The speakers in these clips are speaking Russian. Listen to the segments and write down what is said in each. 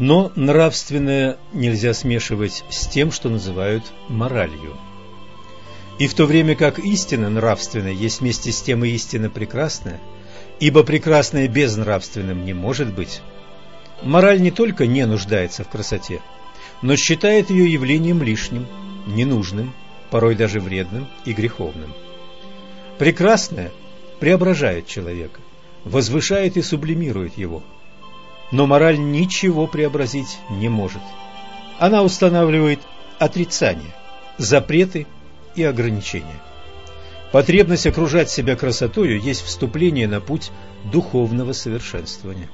Но нравственное нельзя смешивать с тем, что называют моралью. И в то время как истина нравственная есть вместе с тем и истина прекрасная, ибо прекрасное безнравственным не может быть, мораль не только не нуждается в красоте, но считает ее явлением лишним, ненужным, порой даже вредным и греховным. Прекрасное преображает человека, возвышает и сублимирует его. Но мораль ничего преобразить не может. Она устанавливает отрицание, запреты и ограничения. Потребность окружать себя красотою есть вступление на путь духовного совершенствования.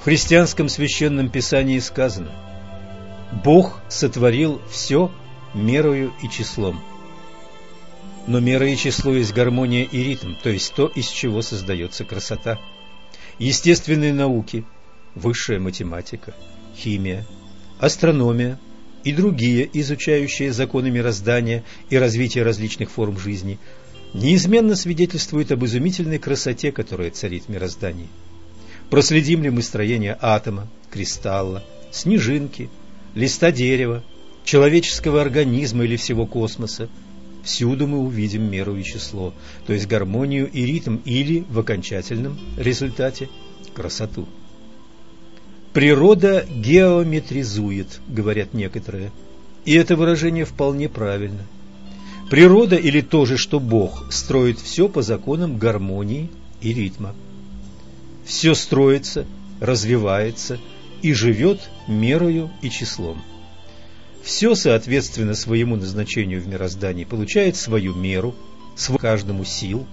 В христианском священном писании сказано «Бог сотворил все мерою и числом». Но мера и число есть гармония и ритм, то есть то, из чего создается красота. Естественные науки, высшая математика, химия, астрономия и другие, изучающие законы мироздания и развития различных форм жизни, неизменно свидетельствуют об изумительной красоте, которая царит в мироздании. Проследим ли мы строение атома, кристалла, снежинки, листа дерева, человеческого организма или всего космоса, всюду мы увидим меру и число, то есть гармонию и ритм или, в окончательном результате, красоту. Природа геометризует, говорят некоторые, и это выражение вполне правильно. Природа или то же, что Бог, строит все по законам гармонии и ритма все строится, развивается и живет мерою и числом. Все, соответственно своему назначению в мироздании, получает свою меру, свой каждому сил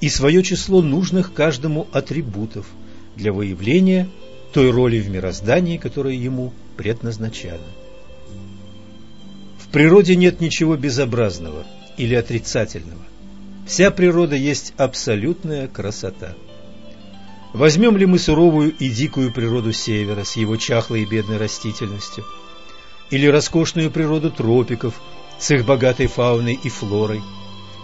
и свое число нужных каждому атрибутов для выявления той роли в мироздании, которая ему предназначена. В природе нет ничего безобразного или отрицательного. Вся природа есть абсолютная красота. Возьмем ли мы суровую и дикую природу севера с его чахлой и бедной растительностью, или роскошную природу тропиков с их богатой фауной и флорой,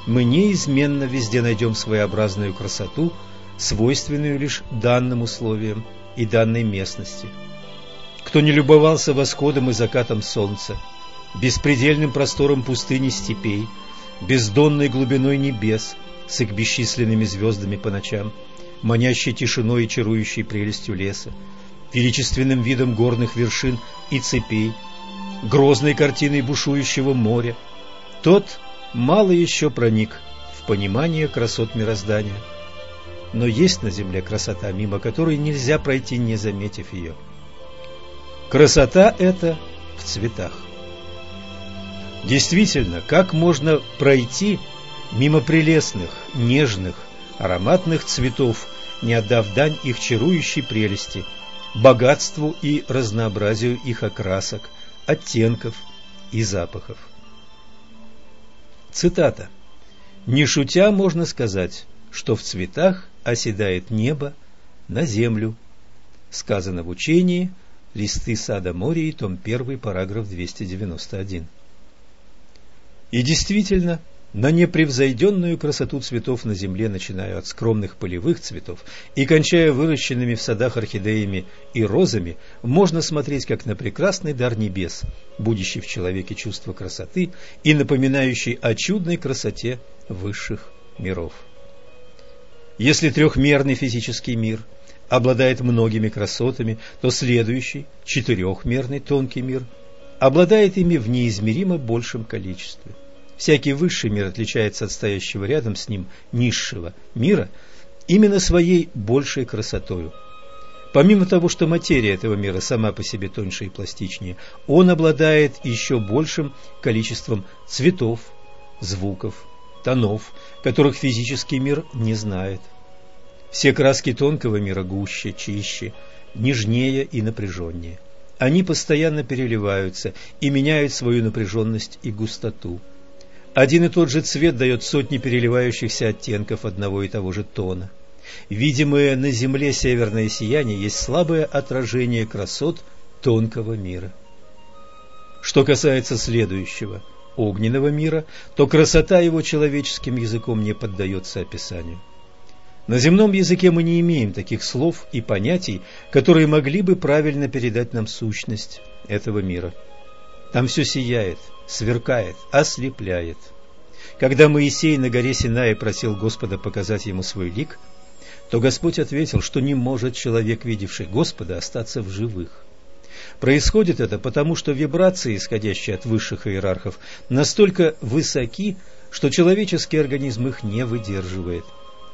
мы неизменно везде найдем своеобразную красоту, свойственную лишь данным условиям и данной местности. Кто не любовался восходом и закатом солнца, беспредельным простором пустыни степей – бездонной глубиной небес с их бесчисленными звездами по ночам, манящей тишиной и чарующей прелестью леса, величественным видом горных вершин и цепей, грозной картиной бушующего моря, тот мало еще проник в понимание красот мироздания. Но есть на земле красота, мимо которой нельзя пройти, не заметив ее. Красота эта в цветах. Действительно, как можно пройти мимо прелестных, нежных, ароматных цветов, не отдав дань их чарующей прелести, богатству и разнообразию их окрасок, оттенков и запахов. Цитата. «Не шутя можно сказать, что в цветах оседает небо на землю». Сказано в учении «Листы сада Мории», том 1, параграф 291. И действительно, на непревзойденную красоту цветов на земле, начиная от скромных полевых цветов и кончая выращенными в садах орхидеями и розами, можно смотреть как на прекрасный дар небес, будущий в человеке чувство красоты и напоминающий о чудной красоте высших миров. Если трехмерный физический мир обладает многими красотами, то следующий, четырехмерный тонкий мир, обладает ими в неизмеримо большем количестве. Всякий высший мир отличается от стоящего рядом с ним низшего мира именно своей большей красотою. Помимо того, что материя этого мира сама по себе тоньше и пластичнее, он обладает еще большим количеством цветов, звуков, тонов, которых физический мир не знает. Все краски тонкого мира гуще, чище, нежнее и напряженнее. Они постоянно переливаются и меняют свою напряженность и густоту. Один и тот же цвет дает сотни переливающихся оттенков одного и того же тона. Видимое на Земле северное сияние есть слабое отражение красот тонкого мира. Что касается следующего, огненного мира, то красота его человеческим языком не поддается описанию. На земном языке мы не имеем таких слов и понятий, которые могли бы правильно передать нам сущность этого мира. Там все сияет, сверкает, ослепляет. Когда Моисей на горе Синае просил Господа показать ему свой лик, то Господь ответил, что не может человек, видевший Господа, остаться в живых. Происходит это потому, что вибрации, исходящие от высших иерархов, настолько высоки, что человеческий организм их не выдерживает.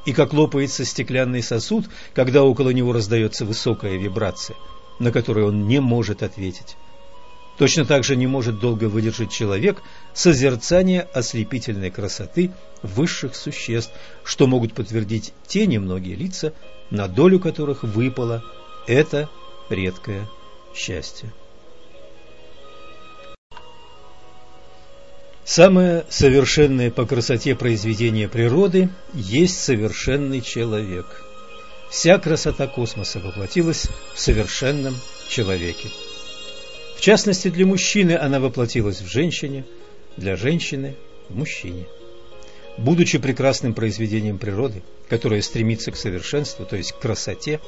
И как лопается стеклянный сосуд, когда около него раздается высокая вибрация, на которую он не может ответить. Точно так же не может долго выдержать человек созерцание ослепительной красоты высших существ, что могут подтвердить те немногие лица, на долю которых выпало это редкое счастье. Самое совершенное по красоте произведение природы есть совершенный человек. Вся красота космоса воплотилась в совершенном человеке. В частности, для мужчины она воплотилась в женщине, для женщины – в мужчине. Будучи прекрасным произведением природы, которое стремится к совершенству, то есть к красоте,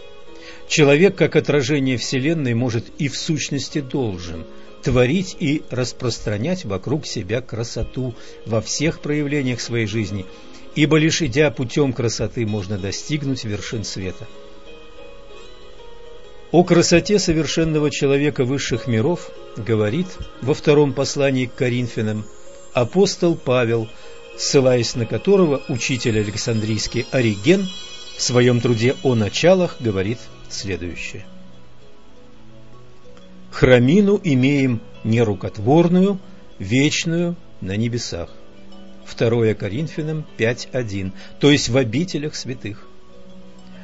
человек, как отражение Вселенной, может и в сущности должен творить и распространять вокруг себя красоту во всех проявлениях своей жизни, ибо лишь идя путем красоты можно достигнуть вершин света – о красоте совершенного человека высших миров говорит во втором послании к Коринфянам апостол Павел, ссылаясь на которого учитель Александрийский Ориген в своем труде о началах говорит следующее. «Храмину имеем нерукотворную, вечную на небесах». 2 Коринфянам 5.1, то есть в обителях святых.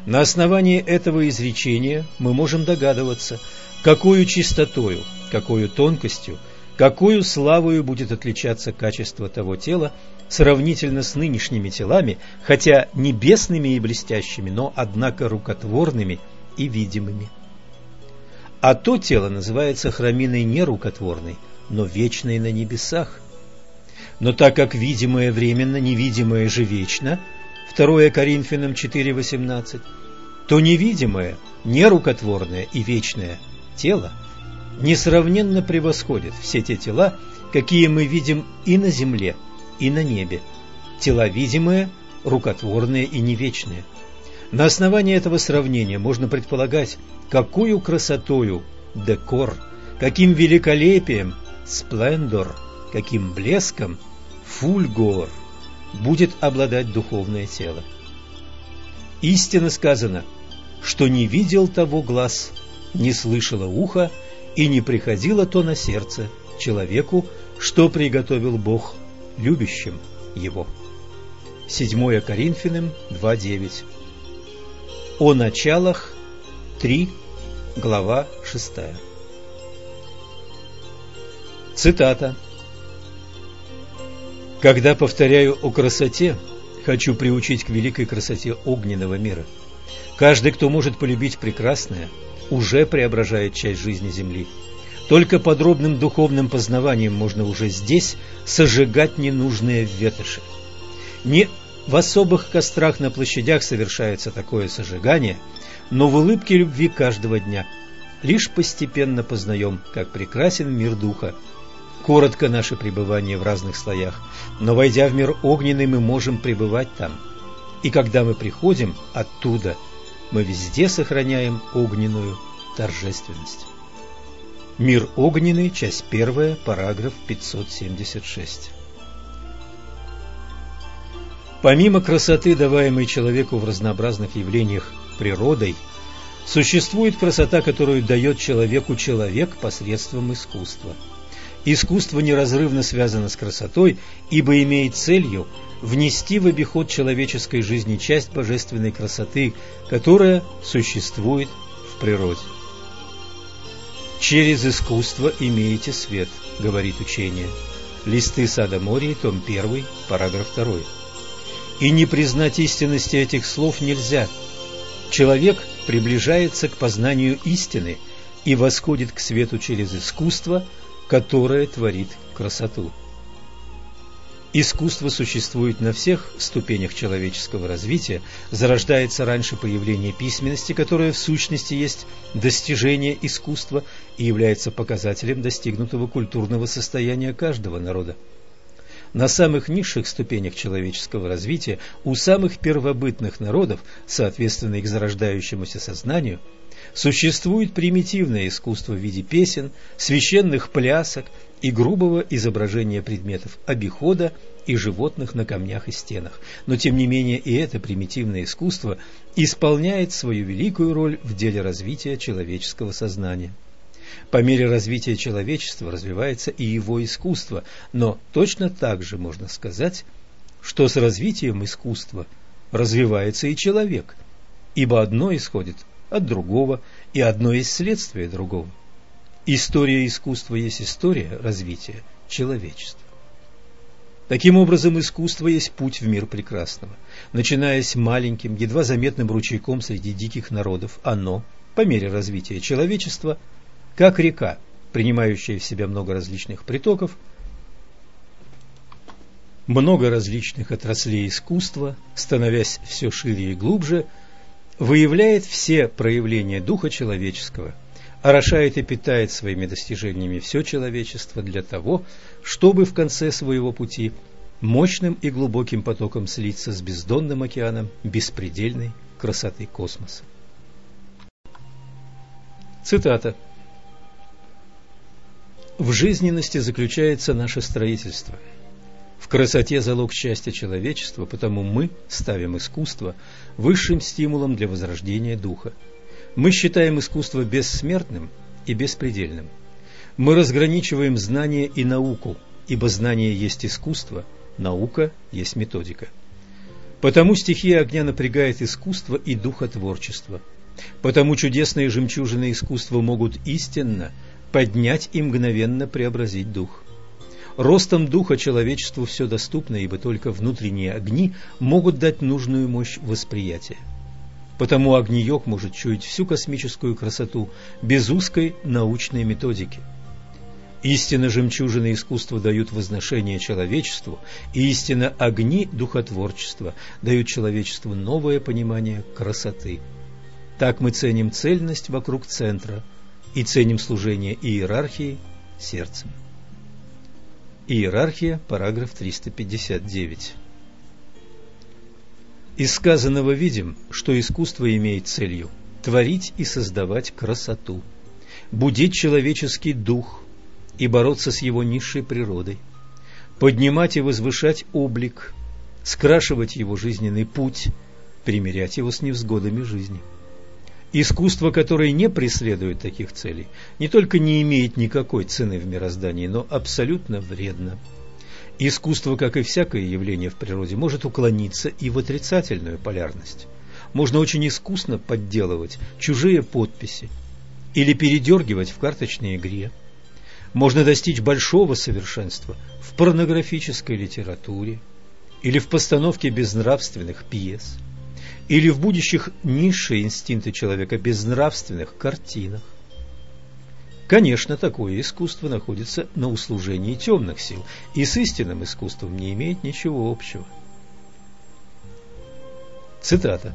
На основании этого изречения мы можем догадываться, какую чистотою, какую тонкостью, какую славою будет отличаться качество того тела сравнительно с нынешними телами, хотя небесными и блестящими, но однако рукотворными и видимыми. А то тело называется храминой не рукотворной, но вечной на небесах. Но так как видимое временно, невидимое же вечно – 2 Коринфянам 4.18, то невидимое, нерукотворное и вечное тело несравненно превосходит все те тела, какие мы видим и на земле, и на небе. Тела видимые, рукотворные и не вечные. На основании этого сравнения можно предполагать, какую красотою декор, каким великолепием сплендор, каким блеском фульгор – будет обладать духовное тело. Истинно сказано, что не видел того глаз, не слышало ухо и не приходило то на сердце человеку, что приготовил Бог любящим его. 7 Коринфянам 2.9 О началах 3, глава 6 Цитата когда повторяю о красоте, хочу приучить к великой красоте огненного мира. Каждый, кто может полюбить прекрасное, уже преображает часть жизни Земли. Только подробным духовным познаванием можно уже здесь сожигать ненужные ветоши. Не в особых кострах на площадях совершается такое сожигание, но в улыбке любви каждого дня. Лишь постепенно познаем, как прекрасен мир духа, коротко наше пребывание в разных слоях, но войдя в мир огненный, мы можем пребывать там. И когда мы приходим оттуда, мы везде сохраняем огненную торжественность. Мир огненный, часть первая, параграф 576. Помимо красоты, даваемой человеку в разнообразных явлениях природой, существует красота, которую дает человеку человек посредством искусства – Искусство неразрывно связано с красотой, ибо имеет целью внести в обиход человеческой жизни часть божественной красоты, которая существует в природе. «Через искусство имеете свет», — говорит учение. Листы Сада Мории, том 1, параграф 2. И не признать истинности этих слов нельзя. Человек приближается к познанию истины и восходит к свету через искусство – которое творит красоту. Искусство существует на всех ступенях человеческого развития, зарождается раньше появления письменности, которая в сущности есть достижение искусства и является показателем достигнутого культурного состояния каждого народа. На самых низших ступенях человеческого развития у самых первобытных народов, соответственно их зарождающемуся сознанию, существует примитивное искусство в виде песен, священных плясок и грубого изображения предметов обихода и животных на камнях и стенах. Но тем не менее и это примитивное искусство исполняет свою великую роль в деле развития человеческого сознания. По мере развития человечества развивается и его искусство, но точно так же можно сказать, что с развитием искусства развивается и человек, ибо одно исходит от другого, и одно есть следствие другого. История искусства есть история развития человечества. Таким образом, искусство есть путь в мир прекрасного. Начиная с маленьким, едва заметным ручейком среди диких народов, оно, по мере развития человечества, как река, принимающая в себя много различных притоков, много различных отраслей искусства, становясь все шире и глубже, выявляет все проявления духа человеческого – орошает и питает своими достижениями все человечество для того, чтобы в конце своего пути мощным и глубоким потоком слиться с бездонным океаном беспредельной красоты космоса. Цитата. В жизненности заключается наше строительство. В красоте залог счастья человечества, потому мы ставим искусство высшим стимулом для возрождения духа. Мы считаем искусство бессмертным и беспредельным. Мы разграничиваем знание и науку, ибо знание есть искусство, наука есть методика. Потому стихия огня напрягает искусство и духотворчество. Потому чудесные жемчужины искусства могут истинно поднять и мгновенно преобразить дух. Ростом духа человечеству все доступно, ибо только внутренние огни могут дать нужную мощь восприятия. Потому огниек может чуять всю космическую красоту без узкой научной методики. Истинно жемчужины искусства дают возношение человечеству, и истинно огни духотворчества дают человечеству новое понимание красоты. Так мы ценим цельность вокруг центра и ценим служение иерархии сердцем. Иерархия, параграф 359. Из сказанного видим, что искусство имеет целью творить и создавать красоту, будить человеческий дух и бороться с его низшей природой, поднимать и возвышать облик, скрашивать его жизненный путь, примирять его с невзгодами жизни. Искусство, которое не преследует таких целей, не только не имеет никакой цены в мироздании, но абсолютно вредно – Искусство, как и всякое явление в природе, может уклониться и в отрицательную полярность. Можно очень искусно подделывать чужие подписи или передергивать в карточной игре. Можно достичь большого совершенства в порнографической литературе или в постановке безнравственных пьес, или в будущих низшие инстинкты человека безнравственных картинах. Конечно, такое искусство находится на услужении темных сил и с истинным искусством не имеет ничего общего. Цитата.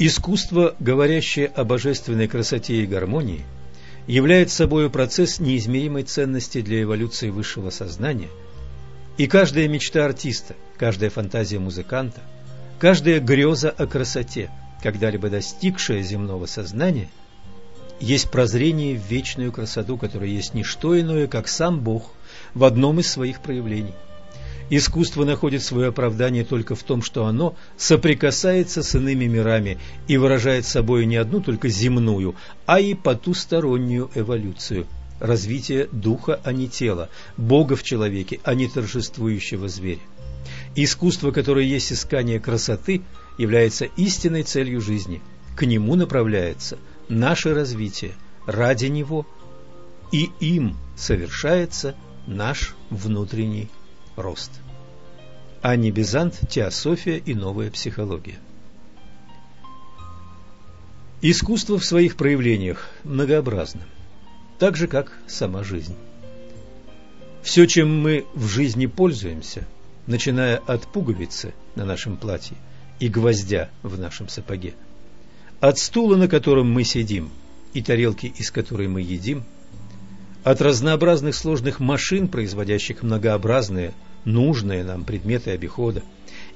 Искусство, говорящее о божественной красоте и гармонии, является собой процесс неизмеримой ценности для эволюции высшего сознания, и каждая мечта артиста, каждая фантазия музыканта, каждая греза о красоте, когда-либо достигшая земного сознания – есть прозрение в вечную красоту, которая есть не что иное, как сам Бог в одном из своих проявлений. Искусство находит свое оправдание только в том, что оно соприкасается с иными мирами и выражает собой не одну только земную, а и потустороннюю эволюцию, развитие духа, а не тела, Бога в человеке, а не торжествующего зверя. Искусство, которое есть искание красоты, является истинной целью жизни. К нему направляется наше развитие ради него, и им совершается наш внутренний рост. Ани Бизант, Теософия и новая психология. Искусство в своих проявлениях многообразно, так же как сама жизнь. Все, чем мы в жизни пользуемся, начиная от пуговицы на нашем платье и гвоздя в нашем сапоге, от стула, на котором мы сидим, и тарелки, из которой мы едим, от разнообразных сложных машин, производящих многообразные, нужные нам предметы обихода,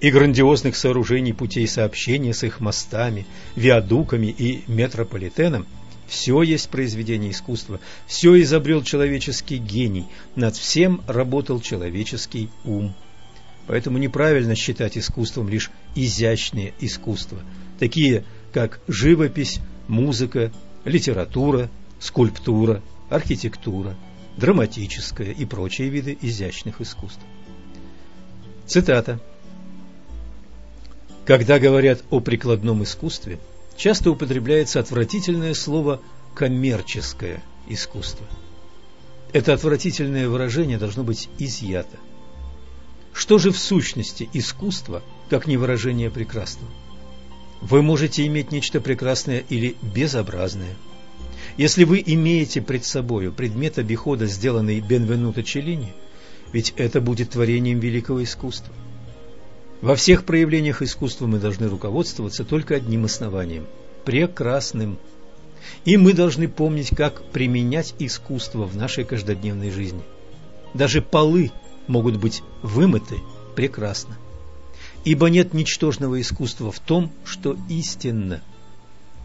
и грандиозных сооружений путей сообщения с их мостами, виадуками и метрополитеном, все есть произведение искусства, все изобрел человеческий гений, над всем работал человеческий ум. Поэтому неправильно считать искусством лишь изящные искусства, такие как живопись, музыка, литература, скульптура, архитектура, драматическое и прочие виды изящных искусств. Цитата. Когда говорят о прикладном искусстве, часто употребляется отвратительное слово «коммерческое искусство». Это отвратительное выражение должно быть изъято. Что же в сущности искусство, как не выражение прекрасного? Вы можете иметь нечто прекрасное или безобразное. Если вы имеете пред собою предмет обихода, сделанный Бенвенуто Челлини, ведь это будет творением великого искусства. Во всех проявлениях искусства мы должны руководствоваться только одним основанием – прекрасным. И мы должны помнить, как применять искусство в нашей каждодневной жизни. Даже полы могут быть вымыты прекрасно ибо нет ничтожного искусства в том, что истинно.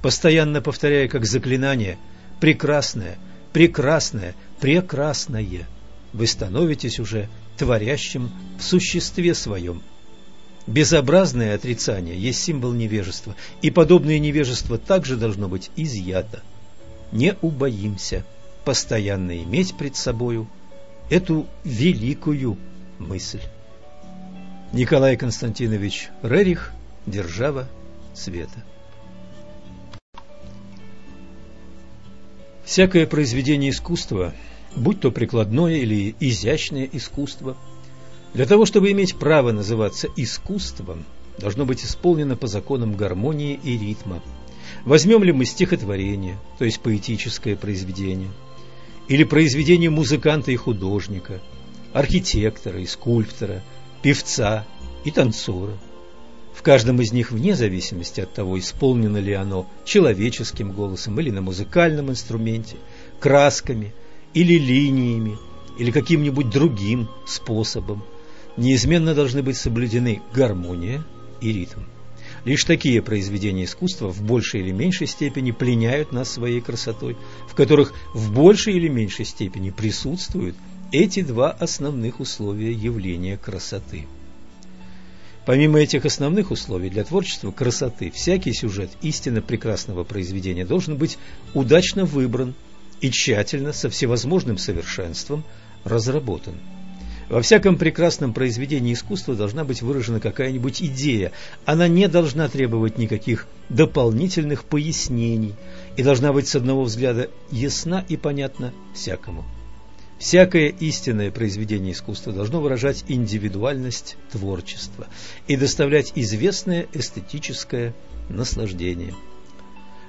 Постоянно повторяя как заклинание «прекрасное, прекрасное, прекрасное», вы становитесь уже творящим в существе своем. Безобразное отрицание есть символ невежества, и подобное невежество также должно быть изъято. Не убоимся постоянно иметь пред собою эту великую мысль. Николай Константинович Рерих «Держава света». Всякое произведение искусства, будь то прикладное или изящное искусство, для того, чтобы иметь право называться искусством, должно быть исполнено по законам гармонии и ритма. Возьмем ли мы стихотворение, то есть поэтическое произведение, или произведение музыканта и художника, архитектора и скульптора – певца и танцора. В каждом из них, вне зависимости от того, исполнено ли оно человеческим голосом или на музыкальном инструменте, красками или линиями, или каким-нибудь другим способом, неизменно должны быть соблюдены гармония и ритм. Лишь такие произведения искусства в большей или меньшей степени пленяют нас своей красотой, в которых в большей или меньшей степени присутствуют эти два основных условия явления красоты. Помимо этих основных условий для творчества красоты, всякий сюжет истинно прекрасного произведения должен быть удачно выбран и тщательно, со всевозможным совершенством разработан. Во всяком прекрасном произведении искусства должна быть выражена какая-нибудь идея. Она не должна требовать никаких дополнительных пояснений и должна быть с одного взгляда ясна и понятна всякому. Всякое истинное произведение искусства должно выражать индивидуальность творчества и доставлять известное эстетическое наслаждение.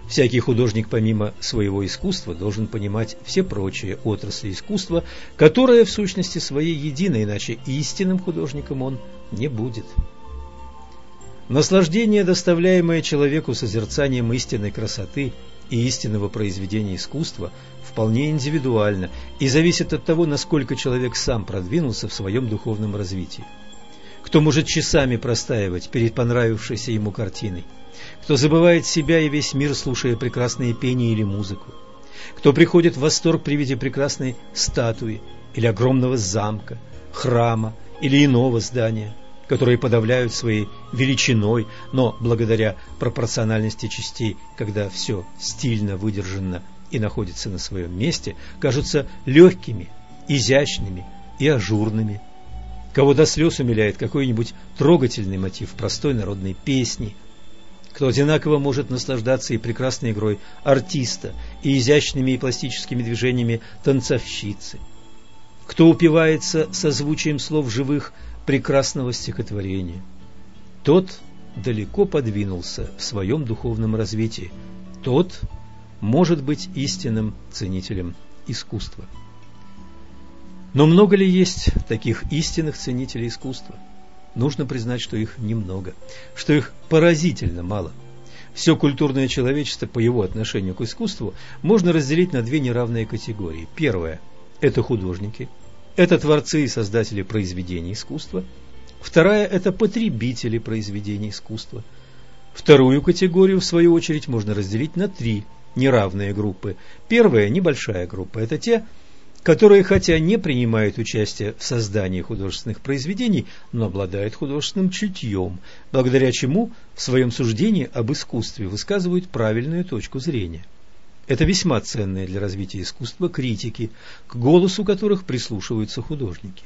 Всякий художник помимо своего искусства должен понимать все прочие отрасли искусства, которое в сущности своей едино, иначе истинным художником он не будет. Наслаждение, доставляемое человеку созерцанием истинной красоты и истинного произведения искусства, вполне индивидуально и зависит от того, насколько человек сам продвинулся в своем духовном развитии. Кто может часами простаивать перед понравившейся ему картиной, кто забывает себя и весь мир, слушая прекрасные пение или музыку, кто приходит в восторг при виде прекрасной статуи или огромного замка, храма или иного здания – которые подавляют своей величиной, но благодаря пропорциональности частей, когда все стильно выдержано и находится на своем месте, кажутся легкими, изящными и ажурными. Кого до слез умиляет какой-нибудь трогательный мотив простой народной песни, кто одинаково может наслаждаться и прекрасной игрой артиста, и изящными и пластическими движениями танцовщицы, кто упивается созвучием слов живых прекрасного стихотворения. Тот далеко подвинулся в своем духовном развитии. Тот может быть истинным ценителем искусства. Но много ли есть таких истинных ценителей искусства? Нужно признать, что их немного, что их поразительно мало. Все культурное человечество по его отношению к искусству можно разделить на две неравные категории. Первая – это художники, это творцы и создатели произведений искусства. Вторая – это потребители произведений искусства. Вторую категорию, в свою очередь, можно разделить на три неравные группы. Первая – небольшая группа. Это те, которые, хотя не принимают участие в создании художественных произведений, но обладают художественным чутьем, благодаря чему в своем суждении об искусстве высказывают правильную точку зрения. Это весьма ценные для развития искусства критики, к голосу которых прислушиваются художники.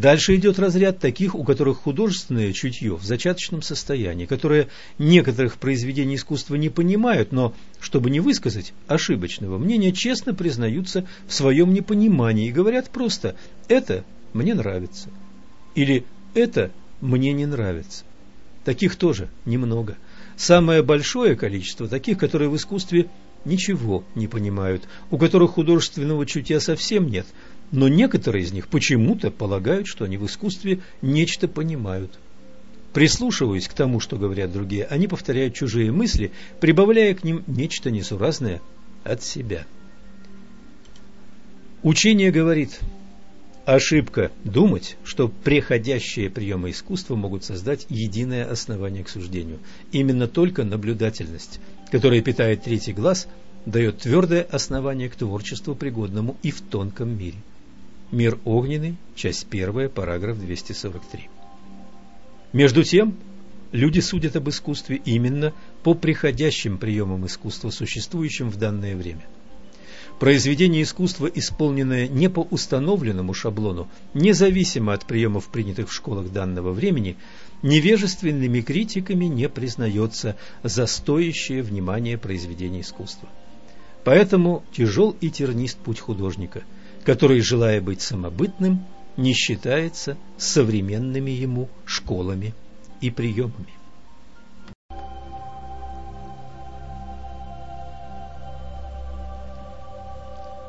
Дальше идет разряд таких, у которых художественное чутье в зачаточном состоянии, которые некоторых произведений искусства не понимают, но, чтобы не высказать ошибочного мнения, честно признаются в своем непонимании и говорят просто «это мне нравится» или «это мне не нравится». Таких тоже немного. Самое большое количество таких, которые в искусстве ничего не понимают, у которых художественного чутья совсем нет – но некоторые из них почему-то полагают, что они в искусстве нечто понимают. Прислушиваясь к тому, что говорят другие, они повторяют чужие мысли, прибавляя к ним нечто несуразное от себя. Учение говорит, ошибка думать, что преходящие приемы искусства могут создать единое основание к суждению. Именно только наблюдательность, которая питает третий глаз, дает твердое основание к творчеству, пригодному и в тонком мире. Мир огненный, часть 1, параграф 243. Между тем, люди судят об искусстве именно по приходящим приемам искусства, существующим в данное время. Произведение искусства, исполненное не по установленному шаблону, независимо от приемов, принятых в школах данного времени, невежественными критиками не признается за стоящее внимание произведение искусства. Поэтому тяжел и тернист путь художника – который, желая быть самобытным, не считается современными ему школами и приемами.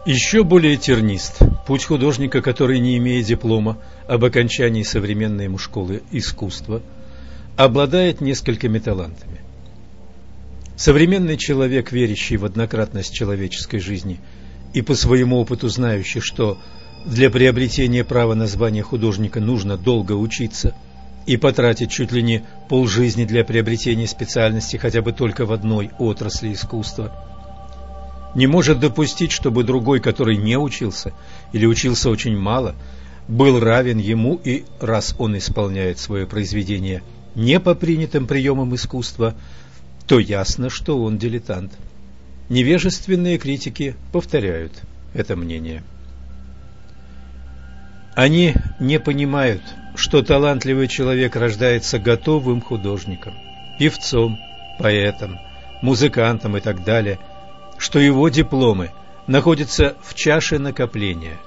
Еще более тернист путь художника, который, не имея диплома об окончании современной ему школы искусства, обладает несколькими талантами. Современный человек, верящий в однократность человеческой жизни – и по своему опыту знающий, что для приобретения права на звание художника нужно долго учиться и потратить чуть ли не полжизни для приобретения специальности хотя бы только в одной отрасли искусства, не может допустить, чтобы другой, который не учился или учился очень мало, был равен ему и, раз он исполняет свое произведение не по принятым приемам искусства, то ясно, что он дилетант. Невежественные критики повторяют это мнение. Они не понимают, что талантливый человек рождается готовым художником, певцом, поэтом, музыкантом и так далее, что его дипломы находятся в чаше накопления,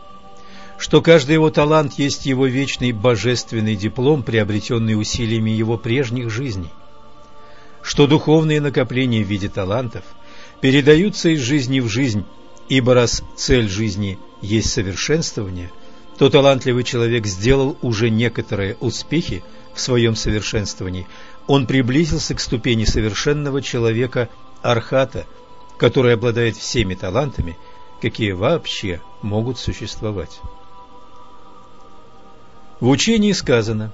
что каждый его талант есть его вечный божественный диплом, приобретенный усилиями его прежних жизней, что духовные накопления в виде талантов – передаются из жизни в жизнь, ибо раз цель жизни есть совершенствование, то талантливый человек сделал уже некоторые успехи в своем совершенствовании. Он приблизился к ступени совершенного человека Архата, который обладает всеми талантами, какие вообще могут существовать. В учении сказано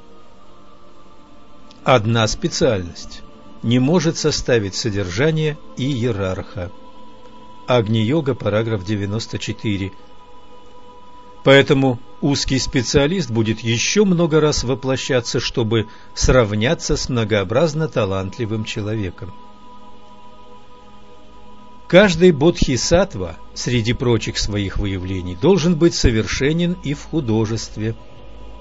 «Одна специальность не может составить содержание иерарха. Агни-йога, параграф 94. Поэтому узкий специалист будет еще много раз воплощаться, чтобы сравняться с многообразно талантливым человеком. Каждый бодхисаттва среди прочих своих выявлений должен быть совершенен и в художестве.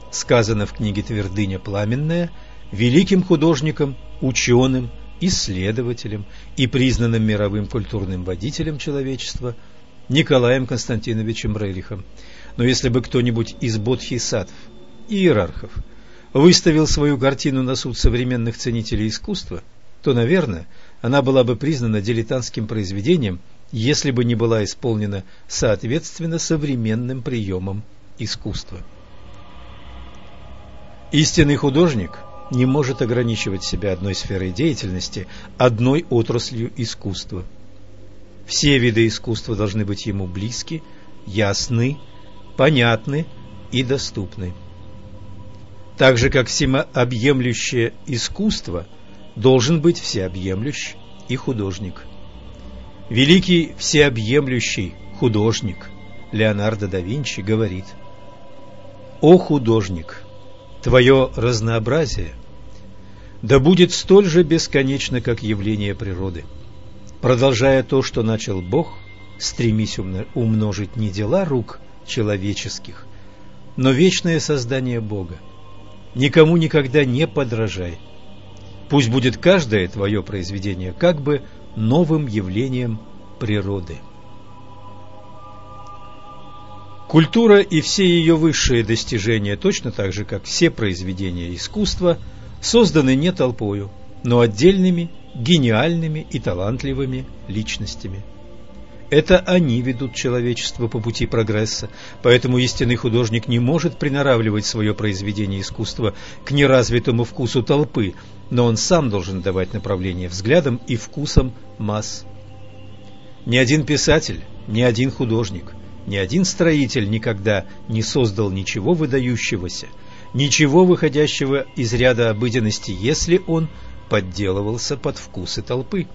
Сказано в книге «Твердыня пламенная» великим художником ученым, исследователем и признанным мировым культурным водителем человечества Николаем Константиновичем Рерихом. Но если бы кто-нибудь из бодхисаттв, иерархов, выставил свою картину на суд современных ценителей искусства, то, наверное, она была бы признана дилетантским произведением, если бы не была исполнена соответственно современным приемам искусства. Истинный художник не может ограничивать себя одной сферой деятельности, одной отраслью искусства. Все виды искусства должны быть ему близки, ясны, понятны и доступны. Так же, как всеобъемлющее искусство должен быть всеобъемлющ и художник. Великий всеобъемлющий художник Леонардо да Винчи говорит «О художник, твое разнообразие да будет столь же бесконечно, как явление природы. Продолжая то, что начал Бог, стремись умножить не дела рук человеческих, но вечное создание Бога. Никому никогда не подражай. Пусть будет каждое твое произведение как бы новым явлением природы. Культура и все ее высшие достижения, точно так же, как все произведения искусства, созданы не толпою, но отдельными, гениальными и талантливыми личностями. Это они ведут человечество по пути прогресса, поэтому истинный художник не может приноравливать свое произведение искусства к неразвитому вкусу толпы, но он сам должен давать направление взглядам и вкусам масс. Ни один писатель, ни один художник, ни один строитель никогда не создал ничего выдающегося, ничего выходящего из ряда обыденности, если он подделывался под вкусы толпы.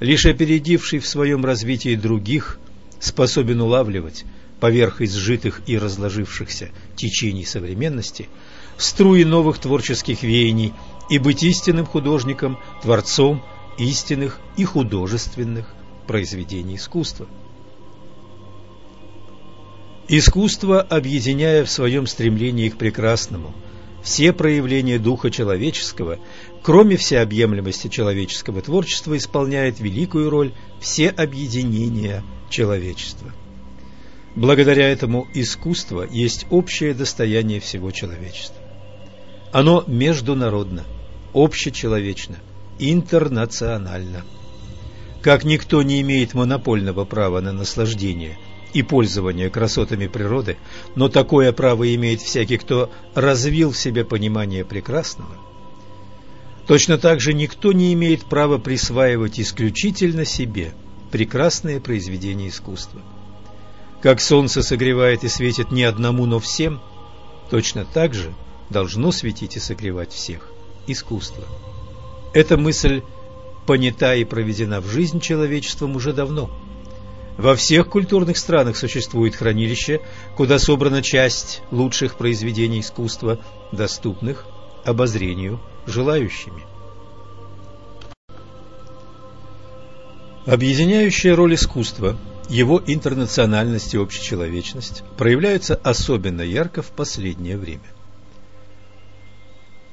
Лишь опередивший в своем развитии других способен улавливать поверх изжитых и разложившихся течений современности струи новых творческих веяний и быть истинным художником, творцом истинных и художественных произведений искусства. Искусство, объединяя в своем стремлении к прекрасному все проявления духа человеческого, кроме всеобъемлемости человеческого творчества, исполняет великую роль всеобъединения человечества. Благодаря этому искусство есть общее достояние всего человечества. Оно международно, общечеловечно, интернационально. Как никто не имеет монопольного права на наслаждение и пользование красотами природы, но такое право имеет всякий, кто развил в себе понимание прекрасного, точно так же никто не имеет права присваивать исключительно себе прекрасные произведения искусства. Как солнце согревает и светит не одному, но всем, точно так же должно светить и согревать всех искусство. Эта мысль понята и проведена в жизнь человечеством уже давно – во всех культурных странах существует хранилище, куда собрана часть лучших произведений искусства, доступных обозрению желающими. Объединяющая роль искусства, его интернациональность и общечеловечность проявляются особенно ярко в последнее время.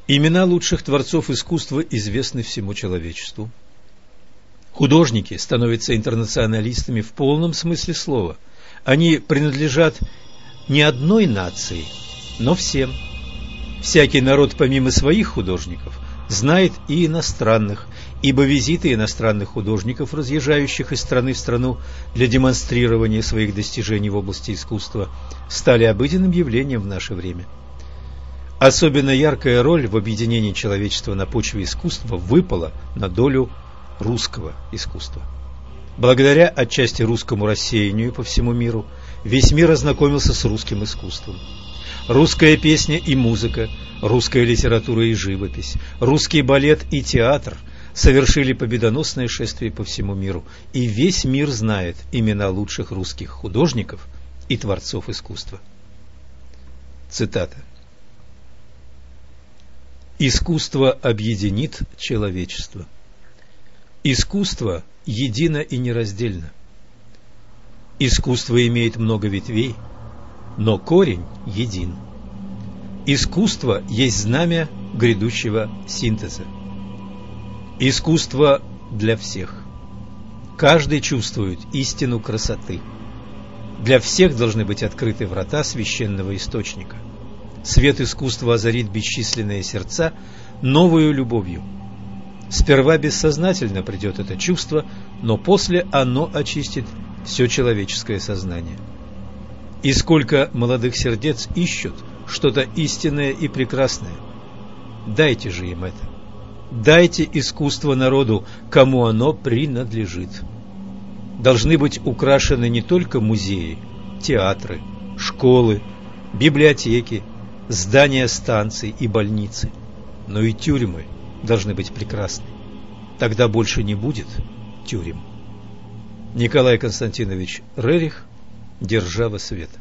Имена лучших творцов искусства известны всему человечеству – Художники становятся интернационалистами в полном смысле слова. Они принадлежат не одной нации, но всем. Всякий народ помимо своих художников знает и иностранных, ибо визиты иностранных художников, разъезжающих из страны в страну для демонстрирования своих достижений в области искусства, стали обыденным явлением в наше время. Особенно яркая роль в объединении человечества на почве искусства выпала на долю русского искусства. Благодаря отчасти русскому рассеянию по всему миру, весь мир ознакомился с русским искусством. Русская песня и музыка, русская литература и живопись, русский балет и театр совершили победоносное шествие по всему миру, и весь мир знает имена лучших русских художников и творцов искусства. Цитата. «Искусство объединит человечество». Искусство едино и нераздельно. Искусство имеет много ветвей, но корень един. Искусство есть знамя грядущего синтеза. Искусство для всех. Каждый чувствует истину красоты. Для всех должны быть открыты врата священного источника. Свет искусства озарит бесчисленные сердца новую любовью – Сперва бессознательно придет это чувство, но после оно очистит все человеческое сознание. И сколько молодых сердец ищут что-то истинное и прекрасное. Дайте же им это. Дайте искусство народу, кому оно принадлежит. Должны быть украшены не только музеи, театры, школы, библиотеки, здания станций и больницы, но и тюрьмы должны быть прекрасны. Тогда больше не будет тюрем. Николай Константинович Рерих «Держава света».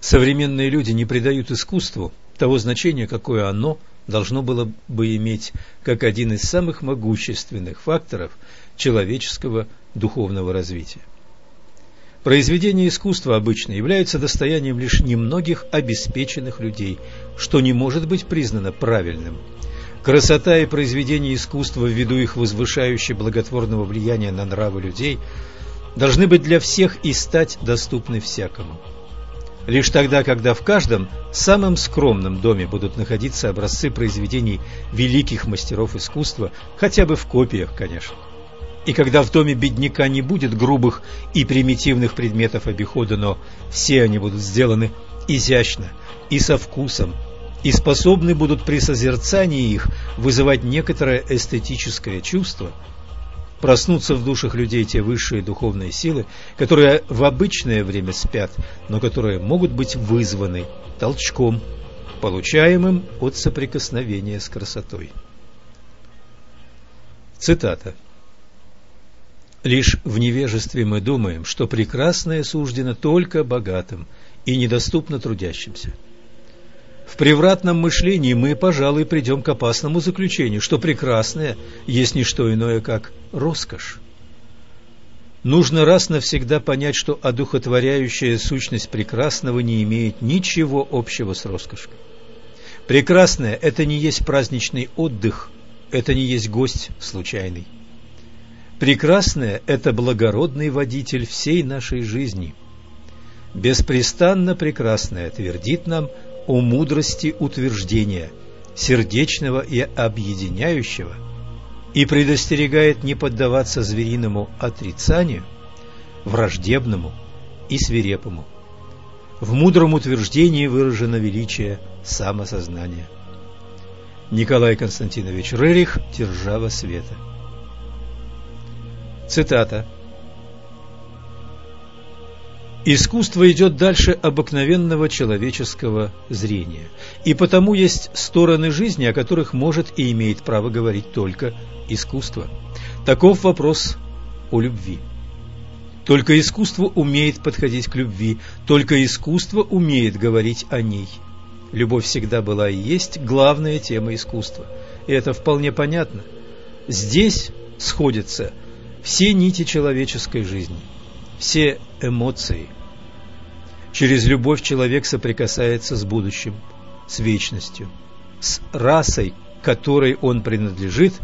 Современные люди не придают искусству того значения, какое оно должно было бы иметь как один из самых могущественных факторов человеческого духовного развития. Произведения искусства обычно являются достоянием лишь немногих обеспеченных людей, что не может быть признано правильным. Красота и произведения искусства ввиду их возвышающего благотворного влияния на нравы людей должны быть для всех и стать доступны всякому. Лишь тогда, когда в каждом самом скромном доме будут находиться образцы произведений великих мастеров искусства, хотя бы в копиях, конечно. И когда в доме бедняка не будет грубых и примитивных предметов обихода, но все они будут сделаны изящно и со вкусом, и способны будут при созерцании их вызывать некоторое эстетическое чувство, проснуться в душах людей те высшие духовные силы, которые в обычное время спят, но которые могут быть вызваны толчком, получаемым от соприкосновения с красотой. Цитата. Лишь в невежестве мы думаем, что прекрасное суждено только богатым и недоступно трудящимся. В превратном мышлении мы, пожалуй, придем к опасному заключению, что прекрасное есть не что иное, как роскошь. Нужно раз навсегда понять, что одухотворяющая сущность прекрасного не имеет ничего общего с роскошью. Прекрасное – это не есть праздничный отдых, это не есть гость случайный. Прекрасное – это благородный водитель всей нашей жизни. Беспрестанно прекрасное твердит нам о мудрости утверждения, сердечного и объединяющего, и предостерегает не поддаваться звериному отрицанию, враждебному и свирепому. В мудром утверждении выражено величие самосознания. Николай Константинович Рерих «Держава света». Цитата. Искусство идет дальше обыкновенного человеческого зрения, и потому есть стороны жизни, о которых может и имеет право говорить только искусство. Таков вопрос о любви. Только искусство умеет подходить к любви, только искусство умеет говорить о ней. Любовь всегда была и есть главная тема искусства, и это вполне понятно. Здесь сходятся все нити человеческой жизни, все эмоции. Через любовь человек соприкасается с будущим, с вечностью, с расой, которой он принадлежит,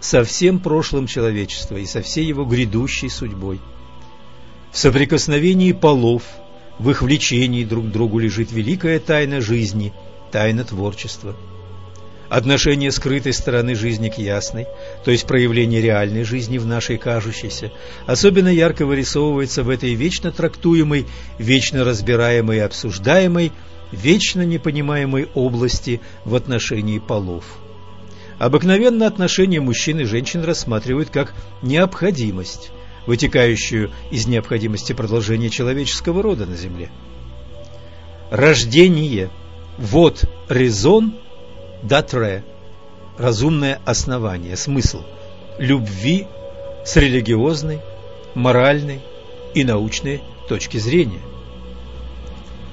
со всем прошлым человечества и со всей его грядущей судьбой. В соприкосновении полов, в их влечении друг к другу лежит великая тайна жизни, тайна творчества – отношение скрытой стороны жизни к ясной, то есть проявление реальной жизни в нашей кажущейся, особенно ярко вырисовывается в этой вечно трактуемой, вечно разбираемой и обсуждаемой, вечно непонимаемой области в отношении полов. Обыкновенно отношения мужчин и женщин рассматривают как необходимость, вытекающую из необходимости продолжения человеческого рода на Земле. Рождение – вот резон датре – разумное основание, смысл любви с религиозной, моральной и научной точки зрения.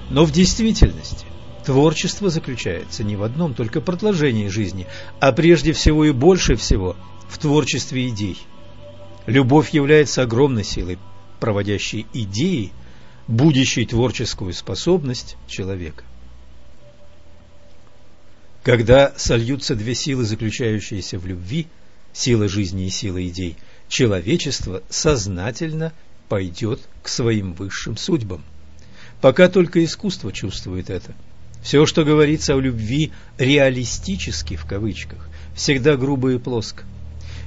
Но в действительности творчество заключается не в одном только продолжении жизни, а прежде всего и больше всего в творчестве идей. Любовь является огромной силой, проводящей идеи, будущей творческую способность человека. Когда сольются две силы, заключающиеся в любви, сила жизни и сила идей, человечество сознательно пойдет к своим высшим судьбам. Пока только искусство чувствует это. Все, что говорится о любви «реалистически» в кавычках, всегда грубо и плоско.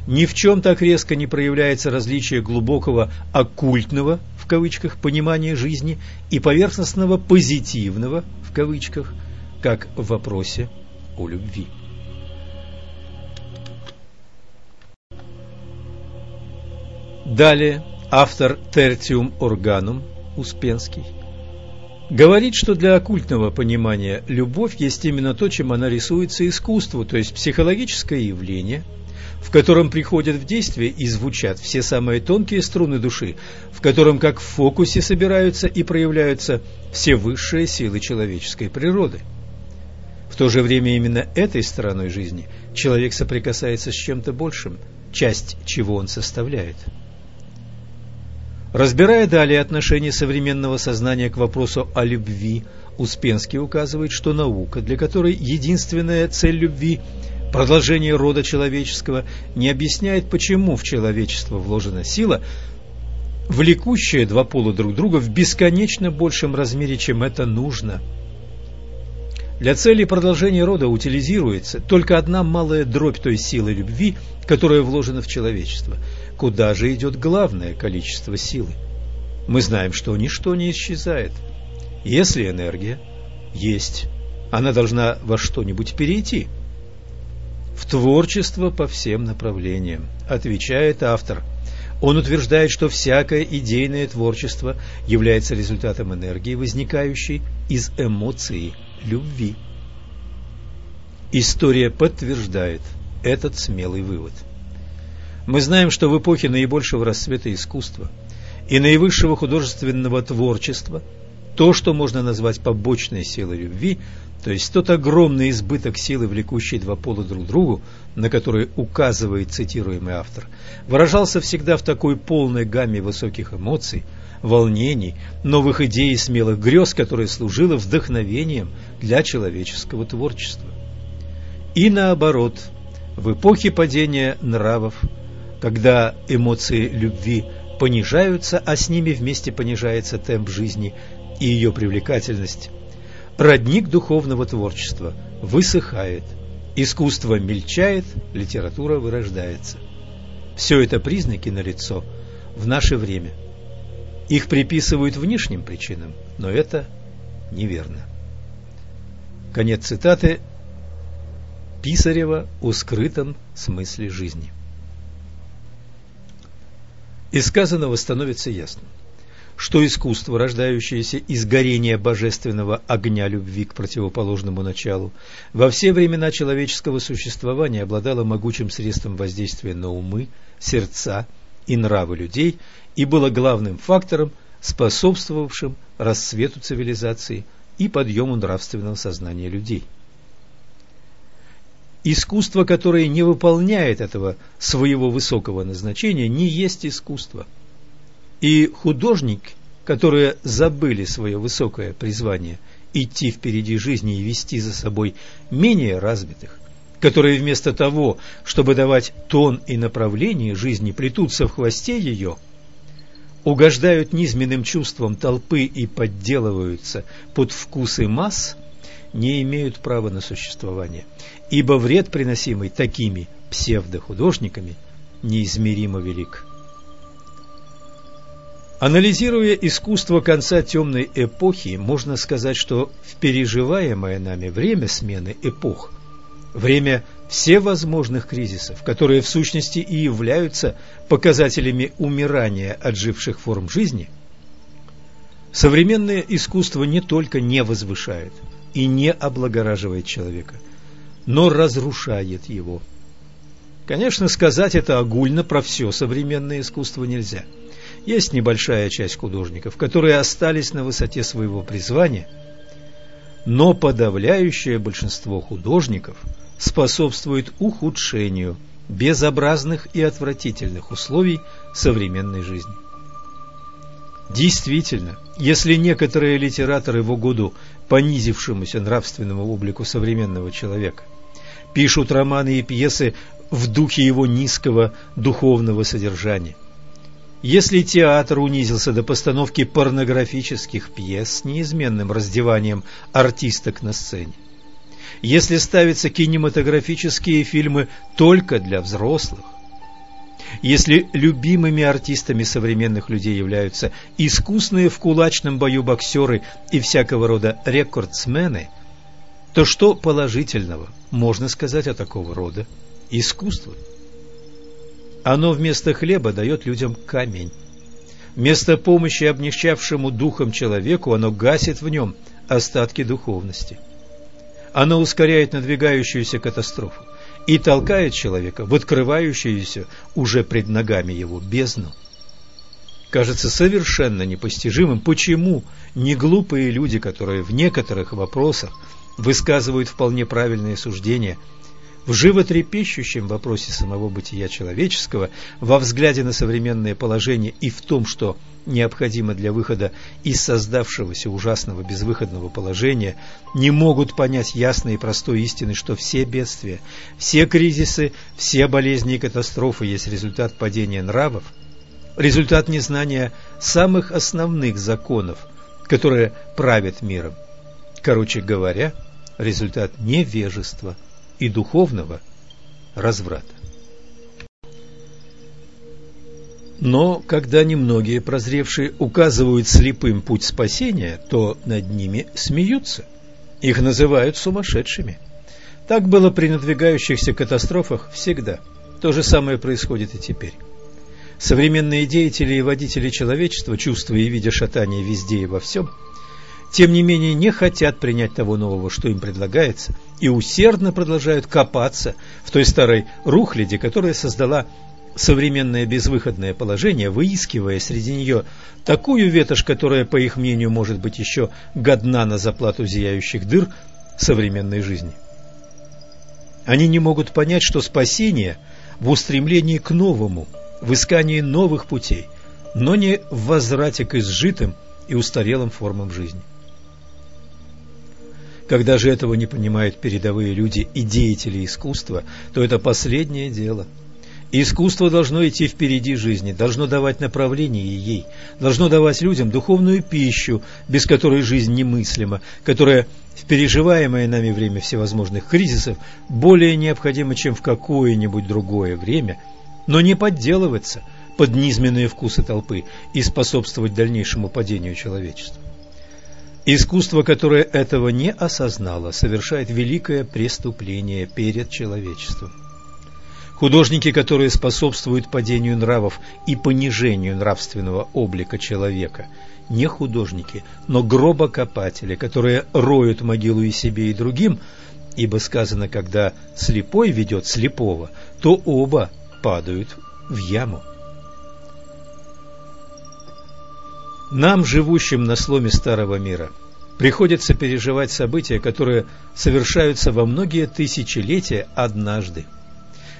Ни в чем так резко не проявляется различие глубокого оккультного в кавычках понимания жизни и поверхностного позитивного в кавычках, как в вопросе о любви. Далее автор Tertium Organum Успенский говорит, что для оккультного понимания любовь есть именно то, чем она рисуется искусству, то есть психологическое явление, в котором приходят в действие и звучат все самые тонкие струны души, в котором как в фокусе собираются и проявляются все высшие силы человеческой природы. В то же время именно этой стороной жизни человек соприкасается с чем-то большим, часть чего он составляет – Разбирая далее отношение современного сознания к вопросу о любви, Успенский указывает, что наука, для которой единственная цель любви – продолжение рода человеческого, не объясняет, почему в человечество вложена сила, влекущая два пола друг друга в бесконечно большем размере, чем это нужно. Для цели продолжения рода утилизируется только одна малая дробь той силы любви, которая вложена в человечество – куда же идет главное количество силы. Мы знаем, что ничто не исчезает. Если энергия есть, она должна во что-нибудь перейти. В творчество по всем направлениям, отвечает автор. Он утверждает, что всякое идейное творчество является результатом энергии, возникающей из эмоции любви. История подтверждает этот смелый вывод. Мы знаем, что в эпохе наибольшего расцвета искусства и наивысшего художественного творчества то, что можно назвать побочной силой любви, то есть тот огромный избыток силы, влекущий два пола друг другу, на который указывает цитируемый автор, выражался всегда в такой полной гамме высоких эмоций, волнений, новых идей и смелых грез, которая служила вдохновением для человеческого творчества. И наоборот, в эпохе падения нравов когда эмоции любви понижаются, а с ними вместе понижается темп жизни и ее привлекательность, родник духовного творчества высыхает, искусство мельчает, литература вырождается. Все это признаки налицо в наше время. Их приписывают внешним причинам, но это неверно. Конец цитаты Писарева о скрытом смысле жизни. Из сказанного становится ясно, что искусство, рождающееся из горения божественного огня любви к противоположному началу, во все времена человеческого существования обладало могучим средством воздействия на умы, сердца и нравы людей и было главным фактором, способствовавшим расцвету цивилизации и подъему нравственного сознания людей. Искусство, которое не выполняет этого своего высокого назначения, не есть искусство. И художники, которые забыли свое высокое призвание идти впереди жизни и вести за собой менее развитых, которые вместо того, чтобы давать тон и направление жизни, плетутся в хвосте ее, угождают низменным чувствам толпы и подделываются под вкусы масс, не имеют права на существование ибо вред, приносимый такими псевдохудожниками, неизмеримо велик. Анализируя искусство конца темной эпохи, можно сказать, что в переживаемое нами время смены эпох, время всевозможных кризисов, которые в сущности и являются показателями умирания отживших форм жизни, современное искусство не только не возвышает и не облагораживает человека – но разрушает его. Конечно, сказать это огульно про все современное искусство нельзя. Есть небольшая часть художников, которые остались на высоте своего призвания, но подавляющее большинство художников способствует ухудшению безобразных и отвратительных условий современной жизни. Действительно, если некоторые литераторы в угоду понизившемуся нравственному облику современного человека пишут романы и пьесы в духе его низкого духовного содержания. Если театр унизился до постановки порнографических пьес с неизменным раздеванием артисток на сцене, если ставятся кинематографические фильмы только для взрослых, Если любимыми артистами современных людей являются искусные в кулачном бою боксеры и всякого рода рекордсмены, то что положительного можно сказать о такого рода искусстве? Оно вместо хлеба дает людям камень. Вместо помощи обнищавшему духом человеку оно гасит в нем остатки духовности. Оно ускоряет надвигающуюся катастрофу и толкает человека в открывающуюся уже пред ногами его бездну. Кажется совершенно непостижимым, почему неглупые люди, которые в некоторых вопросах высказывают вполне правильные суждения – в животрепещущем вопросе самого бытия человеческого, во взгляде на современное положение и в том, что необходимо для выхода из создавшегося ужасного безвыходного положения, не могут понять ясной и простой истины, что все бедствия, все кризисы, все болезни и катастрофы есть результат падения нравов, результат незнания самых основных законов, которые правят миром. Короче говоря, результат невежества – и духовного разврата. Но когда немногие прозревшие указывают слепым путь спасения, то над ними смеются. Их называют сумасшедшими. Так было при надвигающихся катастрофах всегда. То же самое происходит и теперь. Современные деятели и водители человечества, чувствуя и видя шатание везде и во всем – тем не менее не хотят принять того нового, что им предлагается, и усердно продолжают копаться в той старой рухляде, которая создала современное безвыходное положение, выискивая среди нее такую ветошь, которая, по их мнению, может быть еще годна на заплату зияющих дыр современной жизни. Они не могут понять, что спасение в устремлении к новому, в искании новых путей, но не в возврате к изжитым и устарелым формам жизни. Когда же этого не понимают передовые люди и деятели искусства, то это последнее дело. Искусство должно идти впереди жизни, должно давать направление ей, должно давать людям духовную пищу, без которой жизнь немыслима, которая в переживаемое нами время всевозможных кризисов более необходима, чем в какое-нибудь другое время, но не подделываться под низменные вкусы толпы и способствовать дальнейшему падению человечества. Искусство, которое этого не осознало, совершает великое преступление перед человечеством. Художники, которые способствуют падению нравов и понижению нравственного облика человека, не художники, но гробокопатели, которые роют могилу и себе, и другим, ибо сказано, когда слепой ведет слепого, то оба падают в яму. Нам, живущим на сломе старого мира, приходится переживать события, которые совершаются во многие тысячелетия однажды.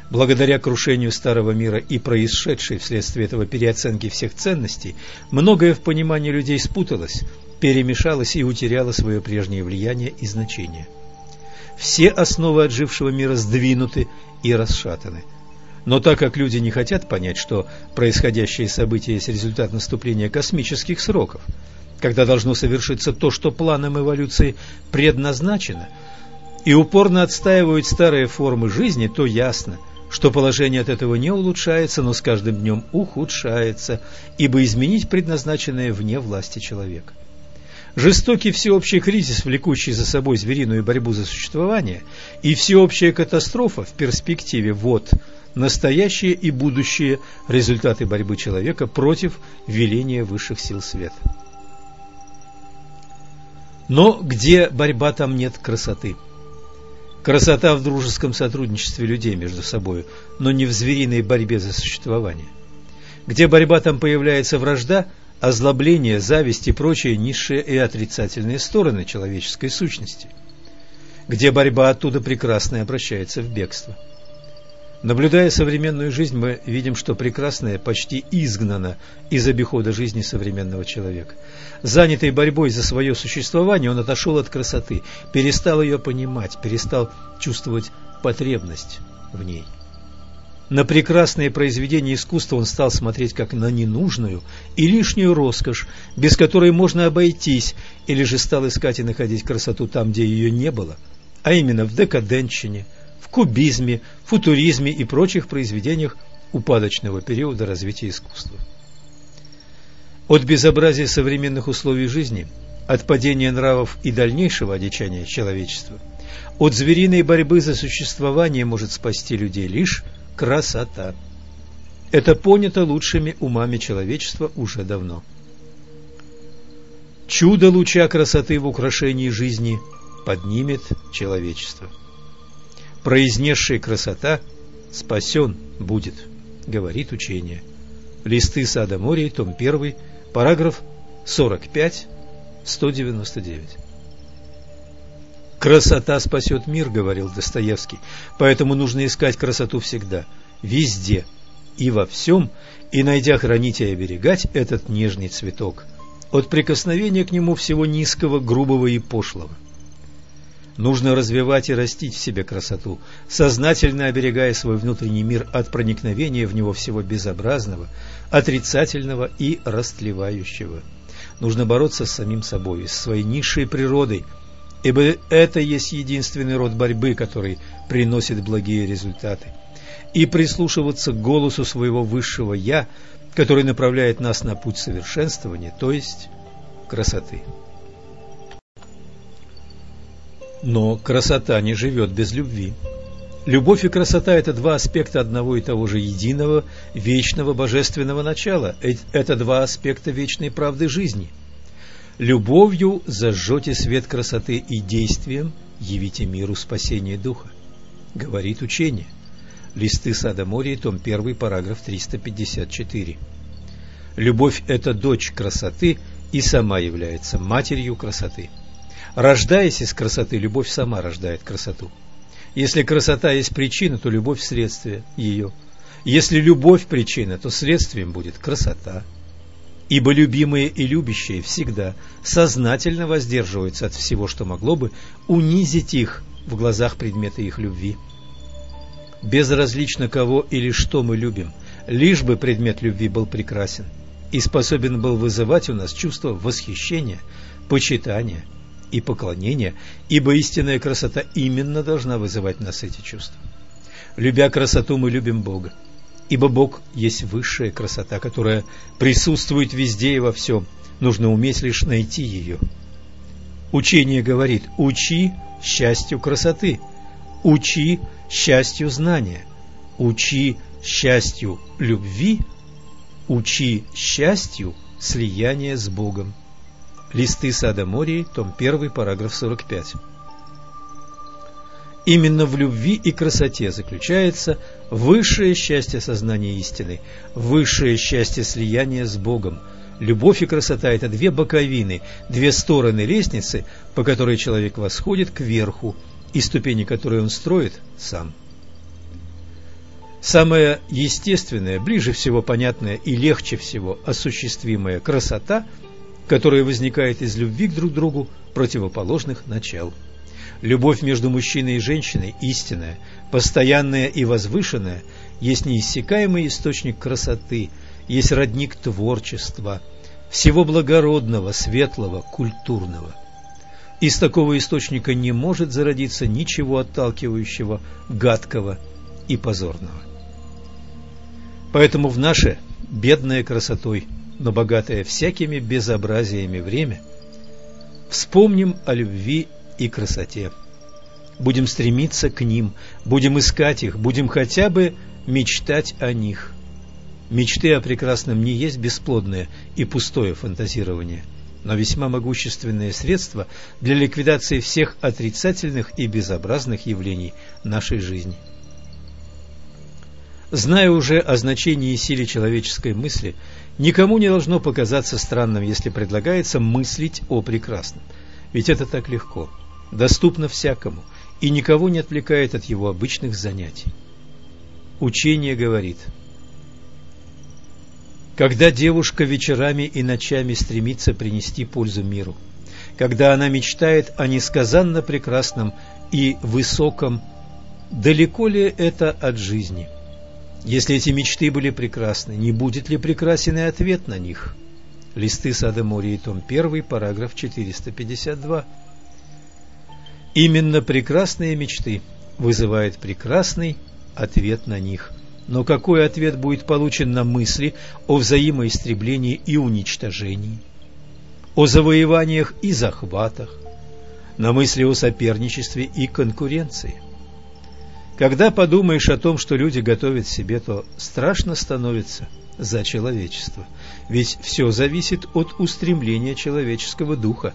Благодаря крушению старого мира и происшедшей вследствие этого переоценки всех ценностей, многое в понимании людей спуталось, перемешалось и утеряло свое прежнее влияние и значение. Все основы отжившего мира сдвинуты и расшатаны. Но так как люди не хотят понять, что происходящие события есть результат наступления космических сроков, когда должно совершиться то, что планом эволюции предназначено, и упорно отстаивают старые формы жизни, то ясно, что положение от этого не улучшается, но с каждым днем ухудшается, ибо изменить предназначенное вне власти человека. Жестокий всеобщий кризис, влекущий за собой звериную борьбу за существование, и всеобщая катастрофа в перспективе вот – настоящие и будущие результаты борьбы человека против веления высших сил света. Но где борьба, там нет красоты. Красота в дружеском сотрудничестве людей между собой, но не в звериной борьбе за существование. Где борьба, там появляется вражда, озлобление, зависть и прочие низшие и отрицательные стороны человеческой сущности. Где борьба, оттуда прекрасное обращается в бегство. Наблюдая современную жизнь, мы видим, что прекрасное почти изгнано из обихода жизни современного человека. Занятый борьбой за свое существование, он отошел от красоты, перестал ее понимать, перестал чувствовать потребность в ней. На прекрасные произведения искусства он стал смотреть как на ненужную и лишнюю роскошь, без которой можно обойтись, или же стал искать и находить красоту там, где ее не было, а именно в декадентщине – кубизме, футуризме и прочих произведениях упадочного периода развития искусства. От безобразия современных условий жизни, от падения нравов и дальнейшего одичания человечества, от звериной борьбы за существование может спасти людей лишь красота. Это понято лучшими умами человечества уже давно. Чудо луча красоты в украшении жизни поднимет человечество. Произнесший красота спасен будет, говорит учение. Листы сада моря, том 1, параграф 45, 199. Красота спасет мир, говорил Достоевский, поэтому нужно искать красоту всегда, везде и во всем, и, найдя, хранить и оберегать этот нежный цветок, от прикосновения к нему всего низкого, грубого и пошлого. Нужно развивать и растить в себе красоту, сознательно оберегая свой внутренний мир от проникновения в него всего безобразного, отрицательного и растлевающего. Нужно бороться с самим собой, с своей низшей природой, ибо это есть единственный род борьбы, который приносит благие результаты. И прислушиваться к голосу своего высшего «я», который направляет нас на путь совершенствования, то есть красоты. Но красота не живет без любви. Любовь и красота – это два аспекта одного и того же единого, вечного, божественного начала. Это два аспекта вечной правды жизни. Любовью зажжете свет красоты и действием явите миру спасение духа, говорит учение. Листы Сада Мории, том 1, параграф 354. Любовь – это дочь красоты и сама является матерью красоты. Рождаясь из красоты, любовь сама рождает красоту. Если красота есть причина, то любовь – следствие ее. Если любовь – причина, то следствием будет красота. Ибо любимые и любящие всегда сознательно воздерживаются от всего, что могло бы унизить их в глазах предмета их любви. Безразлично кого или что мы любим, лишь бы предмет любви был прекрасен и способен был вызывать у нас чувство восхищения, почитания – и поклонения, ибо истинная красота именно должна вызывать в нас эти чувства. Любя красоту, мы любим Бога, ибо Бог есть высшая красота, которая присутствует везде и во всем. Нужно уметь лишь найти ее. Учение говорит «учи счастью красоты», «учи счастью знания», «учи счастью любви», «учи счастью слияния с Богом». Листы сада Мории, том 1, параграф 45. Именно в любви и красоте заключается высшее счастье сознания истины, высшее счастье слияния с Богом. Любовь и красота – это две боковины, две стороны лестницы, по которой человек восходит к верху, и ступени которой он строит сам. Самая естественная, ближе всего понятная и легче всего осуществимая красота – которая возникает из любви к друг другу противоположных начал. Любовь между мужчиной и женщиной, истинная, постоянная и возвышенная, есть неиссякаемый источник красоты, есть родник творчества, всего благородного, светлого, культурного. Из такого источника не может зародиться ничего отталкивающего, гадкого и позорного. Поэтому в наше бедное красотой – но богатое всякими безобразиями время, вспомним о любви и красоте. Будем стремиться к ним, будем искать их, будем хотя бы мечтать о них. Мечты о прекрасном не есть бесплодное и пустое фантазирование, но весьма могущественное средство для ликвидации всех отрицательных и безобразных явлений нашей жизни. Зная уже о значении и силе человеческой мысли, Никому не должно показаться странным, если предлагается мыслить о прекрасном. Ведь это так легко, доступно всякому и никого не отвлекает от его обычных занятий. Учение говорит, когда девушка вечерами и ночами стремится принести пользу миру, когда она мечтает о несказанно прекрасном и высоком, далеко ли это от жизни – если эти мечты были прекрасны, не будет ли прекрасен и ответ на них? Листы Сада Мории, том 1, параграф 452. Именно прекрасные мечты вызывают прекрасный ответ на них. Но какой ответ будет получен на мысли о взаимоистреблении и уничтожении, о завоеваниях и захватах, на мысли о соперничестве и конкуренции? Когда подумаешь о том, что люди готовят себе, то страшно становится за человечество. Ведь все зависит от устремления человеческого духа.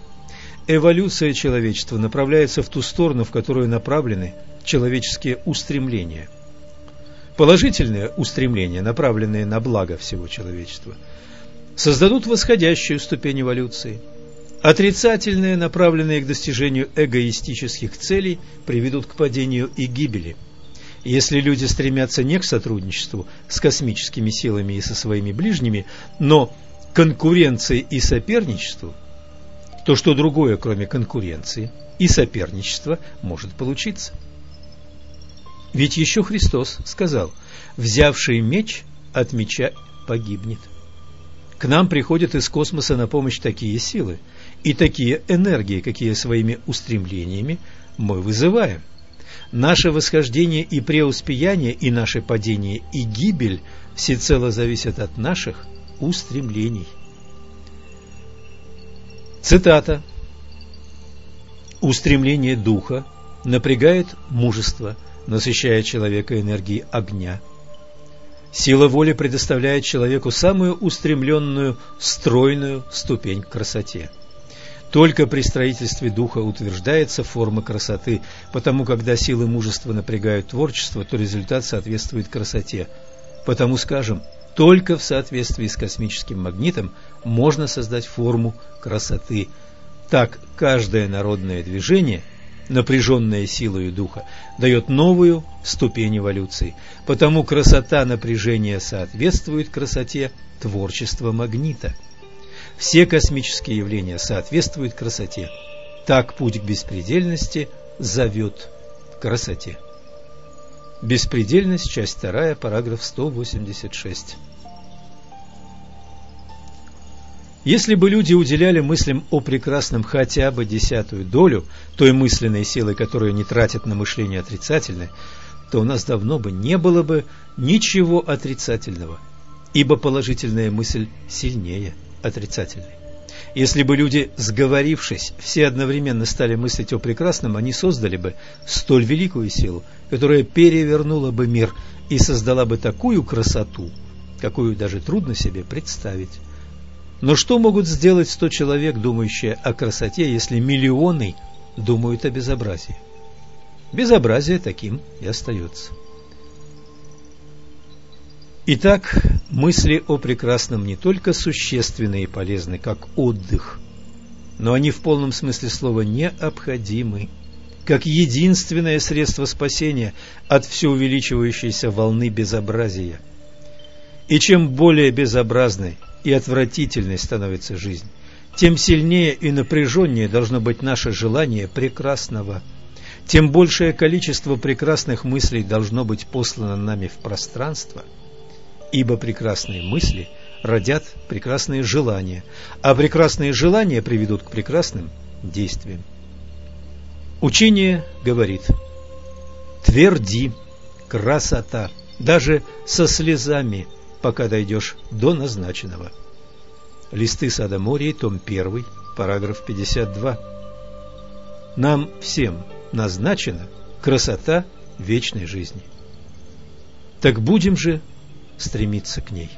Эволюция человечества направляется в ту сторону, в которую направлены человеческие устремления. Положительные устремления, направленные на благо всего человечества, создадут восходящую ступень эволюции. Отрицательные, направленные к достижению эгоистических целей, приведут к падению и гибели – если люди стремятся не к сотрудничеству с космическими силами и со своими ближними, но к конкуренции и соперничеству, то что другое, кроме конкуренции и соперничества, может получиться? Ведь еще Христос сказал, взявший меч от меча погибнет. К нам приходят из космоса на помощь такие силы и такие энергии, какие своими устремлениями мы вызываем – Наше восхождение и преуспеяние, и наше падение и гибель всецело зависят от наших устремлений. Цитата. Устремление духа напрягает мужество, насыщая человека энергией огня. Сила воли предоставляет человеку самую устремленную, стройную ступень к красоте. Только при строительстве духа утверждается форма красоты, потому когда силы мужества напрягают творчество, то результат соответствует красоте. Потому скажем, только в соответствии с космическим магнитом можно создать форму красоты. Так каждое народное движение, напряженное силой духа, дает новую ступень эволюции. Потому красота напряжения соответствует красоте творчества магнита. Все космические явления соответствуют красоте. Так путь к беспредельности зовет к красоте. Беспредельность, часть 2, параграф 186. Если бы люди уделяли мыслям о прекрасном хотя бы десятую долю той мысленной силы, которую не тратят на мышление отрицательное, то у нас давно бы не было бы ничего отрицательного, ибо положительная мысль сильнее – отрицательной. Если бы люди, сговорившись, все одновременно стали мыслить о прекрасном, они создали бы столь великую силу, которая перевернула бы мир и создала бы такую красоту, какую даже трудно себе представить. Но что могут сделать сто человек, думающие о красоте, если миллионы думают о безобразии? Безобразие таким и остается. Итак, мысли о прекрасном не только существенны и полезны, как отдых, но они в полном смысле слова необходимы, как единственное средство спасения от все увеличивающейся волны безобразия. И чем более безобразной и отвратительной становится жизнь, тем сильнее и напряженнее должно быть наше желание прекрасного, тем большее количество прекрасных мыслей должно быть послано нами в пространство – ибо прекрасные мысли родят прекрасные желания, а прекрасные желания приведут к прекрасным действиям. Учение говорит «Тверди, красота, даже со слезами, пока дойдешь до назначенного». Листы Сада Мории, том 1, параграф 52. Нам всем назначена красота вечной жизни. Так будем же стремиться к ней.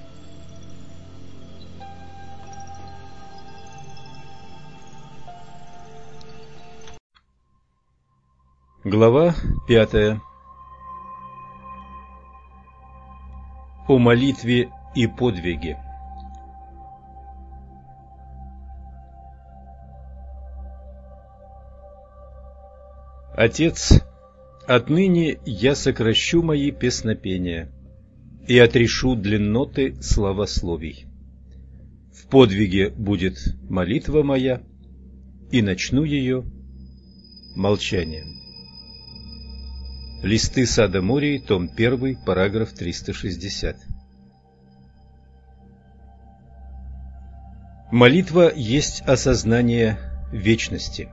Глава пятая. О молитве и подвиге. Отец, отныне я сокращу мои песнопения – и отрешу длинноты славословий. В подвиге будет молитва моя, и начну ее молчанием. Листы Сада Мории, том 1, параграф 360. Молитва есть осознание вечности,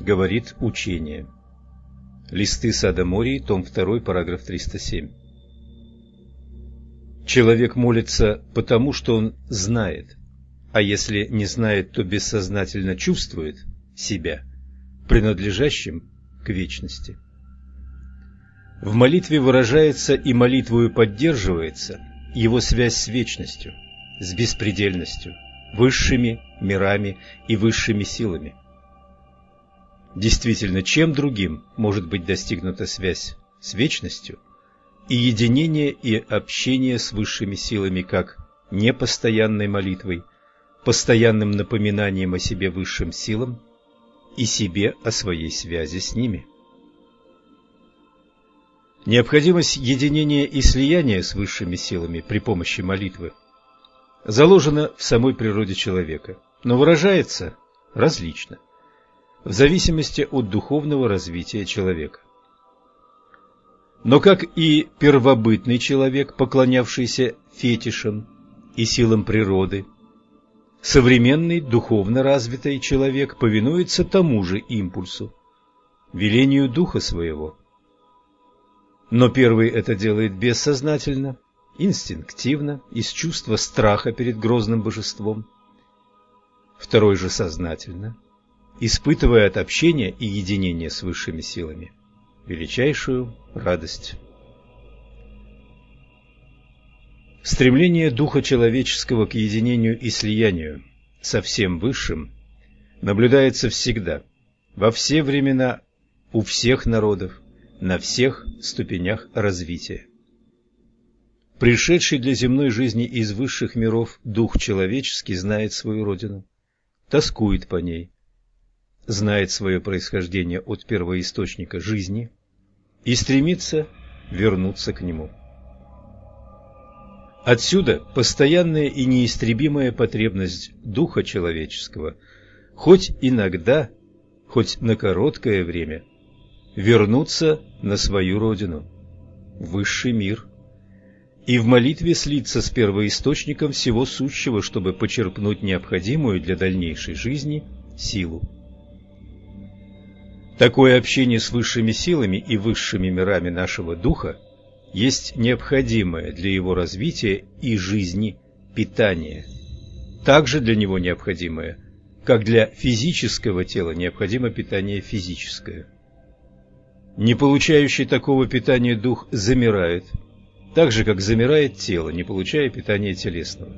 говорит учение. Листы Сада Мории, том 2, параграф 307. Человек молится потому, что он знает, а если не знает, то бессознательно чувствует себя принадлежащим к вечности. В молитве выражается и молитвою поддерживается его связь с вечностью, с беспредельностью, высшими мирами и высшими силами. Действительно, чем другим может быть достигнута связь с вечностью и единение и общение с высшими силами, как непостоянной молитвой, постоянным напоминанием о себе высшим силам и себе о своей связи с ними. Необходимость единения и слияния с высшими силами при помощи молитвы заложена в самой природе человека, но выражается различно, в зависимости от духовного развития человека. Но как и первобытный человек, поклонявшийся фетишам и силам природы, современный духовно развитый человек повинуется тому же импульсу, велению духа своего. Но первый это делает бессознательно, инстинктивно, из чувства страха перед грозным божеством. Второй же сознательно, испытывая от общения и единения с высшими силами величайшую радость. Стремление духа человеческого к единению и слиянию со всем высшим наблюдается всегда, во все времена, у всех народов, на всех ступенях развития. Пришедший для земной жизни из высших миров дух человеческий знает свою родину, тоскует по ней, знает свое происхождение от первоисточника жизни и стремится вернуться к нему. Отсюда постоянная и неистребимая потребность духа человеческого, хоть иногда, хоть на короткое время, вернуться на свою родину, высший мир, и в молитве слиться с первоисточником всего сущего, чтобы почерпнуть необходимую для дальнейшей жизни силу. Такое общение с высшими силами и высшими мирами нашего духа есть необходимое для его развития и жизни питание, также для него необходимое, как для физического тела необходимо питание физическое. Не получающий такого питания дух замирает, так же, как замирает тело, не получая питания телесного.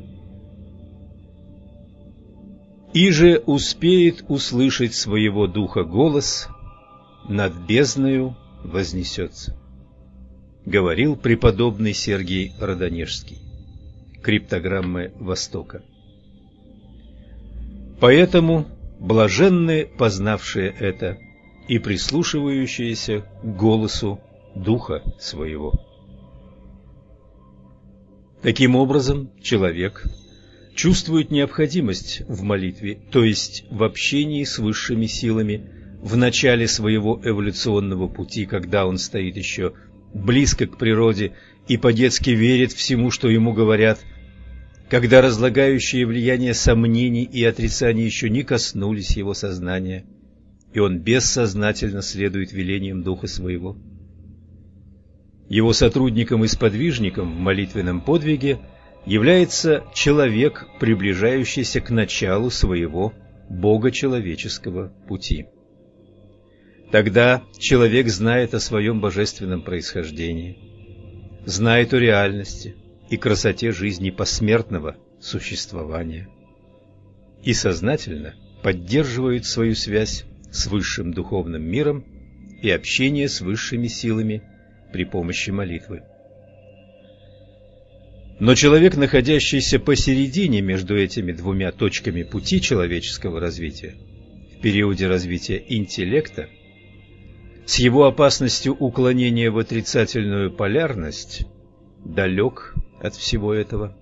И же успеет услышать своего духа голос над бездною вознесется. Говорил преподобный Сергий Родонежский. Криптограммы Востока. Поэтому блаженны познавшие это и прислушивающиеся к голосу Духа Своего. Таким образом, человек чувствует необходимость в молитве, то есть в общении с высшими силами, в начале своего эволюционного пути, когда он стоит еще близко к природе и по-детски верит всему, что ему говорят, когда разлагающие влияние сомнений и отрицаний еще не коснулись его сознания, и он бессознательно следует велениям Духа Своего. Его сотрудником и сподвижником в молитвенном подвиге является человек, приближающийся к началу своего богочеловеческого пути. Тогда человек знает о своем божественном происхождении, знает о реальности и красоте жизни посмертного существования и сознательно поддерживает свою связь с высшим духовным миром и общение с высшими силами при помощи молитвы. Но человек, находящийся посередине между этими двумя точками пути человеческого развития, в периоде развития интеллекта, с его опасностью уклонения в отрицательную полярность далек от всего этого.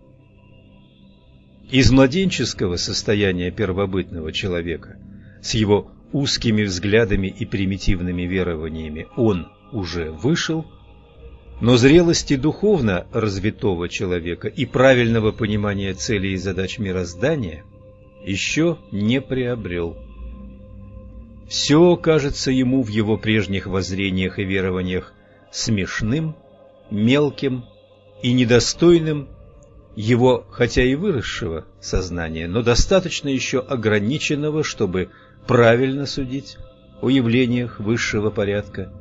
Из младенческого состояния первобытного человека, с его узкими взглядами и примитивными верованиями, он уже вышел, но зрелости духовно развитого человека и правильного понимания целей и задач мироздания еще не приобрел. Все кажется ему в его прежних воззрениях и верованиях смешным, мелким и недостойным его, хотя и выросшего сознания, но достаточно еще ограниченного, чтобы правильно судить о явлениях высшего порядка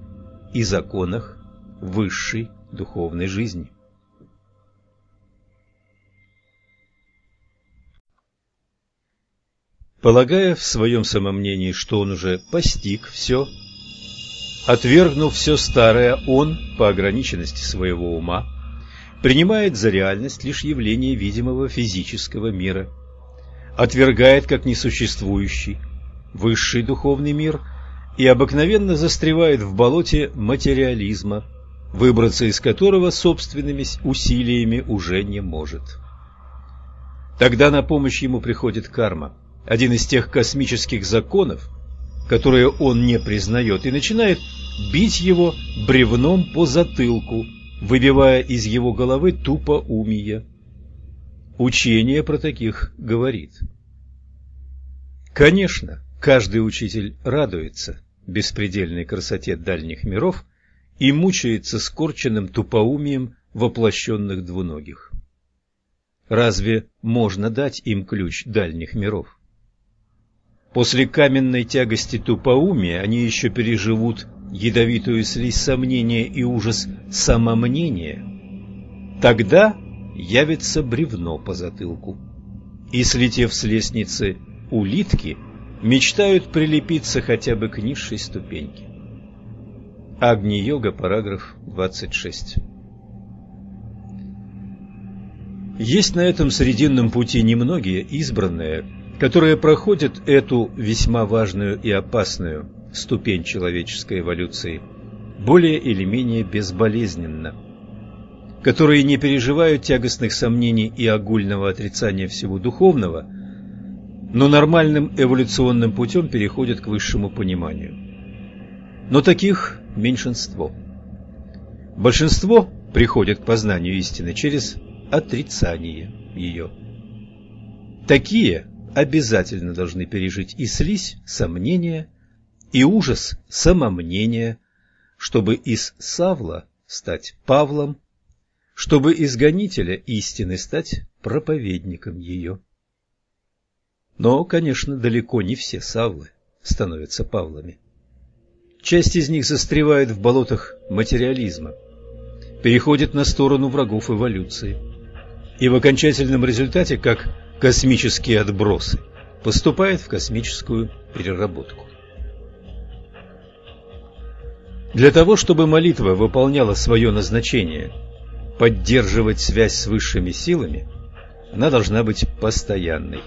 и законах высшей духовной жизни. Полагая в своем самомнении, что он уже постиг все, отвергнув все старое, он, по ограниченности своего ума, принимает за реальность лишь явление видимого физического мира, отвергает как несуществующий высший духовный мир и обыкновенно застревает в болоте материализма, выбраться из которого собственными усилиями уже не может. Тогда на помощь ему приходит карма, один из тех космических законов, которые он не признает, и начинает бить его бревном по затылку, выбивая из его головы тупо умия. Учение про таких говорит. Конечно, каждый учитель радуется беспредельной красоте дальних миров и мучается скорченным тупоумием воплощенных двуногих. Разве можно дать им ключ дальних миров? После каменной тягости тупоумия они еще переживут ядовитую слизь сомнения и ужас самомнения, тогда явится бревно по затылку. И, слетев с лестницы улитки, мечтают прилепиться хотя бы к низшей ступеньке. Агни-йога, параграф 26. Есть на этом срединном пути немногие избранные, которые проходят эту весьма важную и опасную ступень человеческой эволюции более или менее безболезненно, которые не переживают тягостных сомнений и огульного отрицания всего духовного, но нормальным эволюционным путем переходят к высшему пониманию. Но таких меньшинство. Большинство приходит к познанию истины через отрицание ее. Такие обязательно должны пережить и слизь сомнения, и ужас самомнения, чтобы из Савла стать Павлом, чтобы из гонителя истины стать проповедником ее. Но, конечно, далеко не все Савлы становятся Павлами. Часть из них застревает в болотах материализма, переходит на сторону врагов эволюции и в окончательном результате, как космические отбросы, поступает в космическую переработку. Для того, чтобы молитва выполняла свое назначение – поддерживать связь с высшими силами, она должна быть постоянной.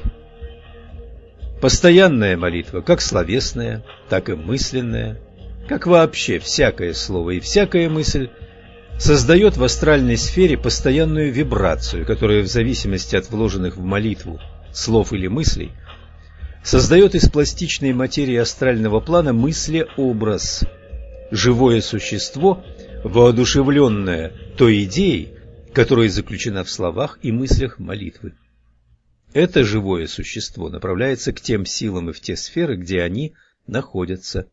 Постоянная молитва, как словесная, так и мысленная, как вообще всякое слово и всякая мысль – создает в астральной сфере постоянную вибрацию, которая в зависимости от вложенных в молитву слов или мыслей создает из пластичной материи астрального плана мысли-образ, живое существо, воодушевленное той идеей, которая заключена в словах и мыслях молитвы. Это живое существо направляется к тем силам и в те сферы, где они находятся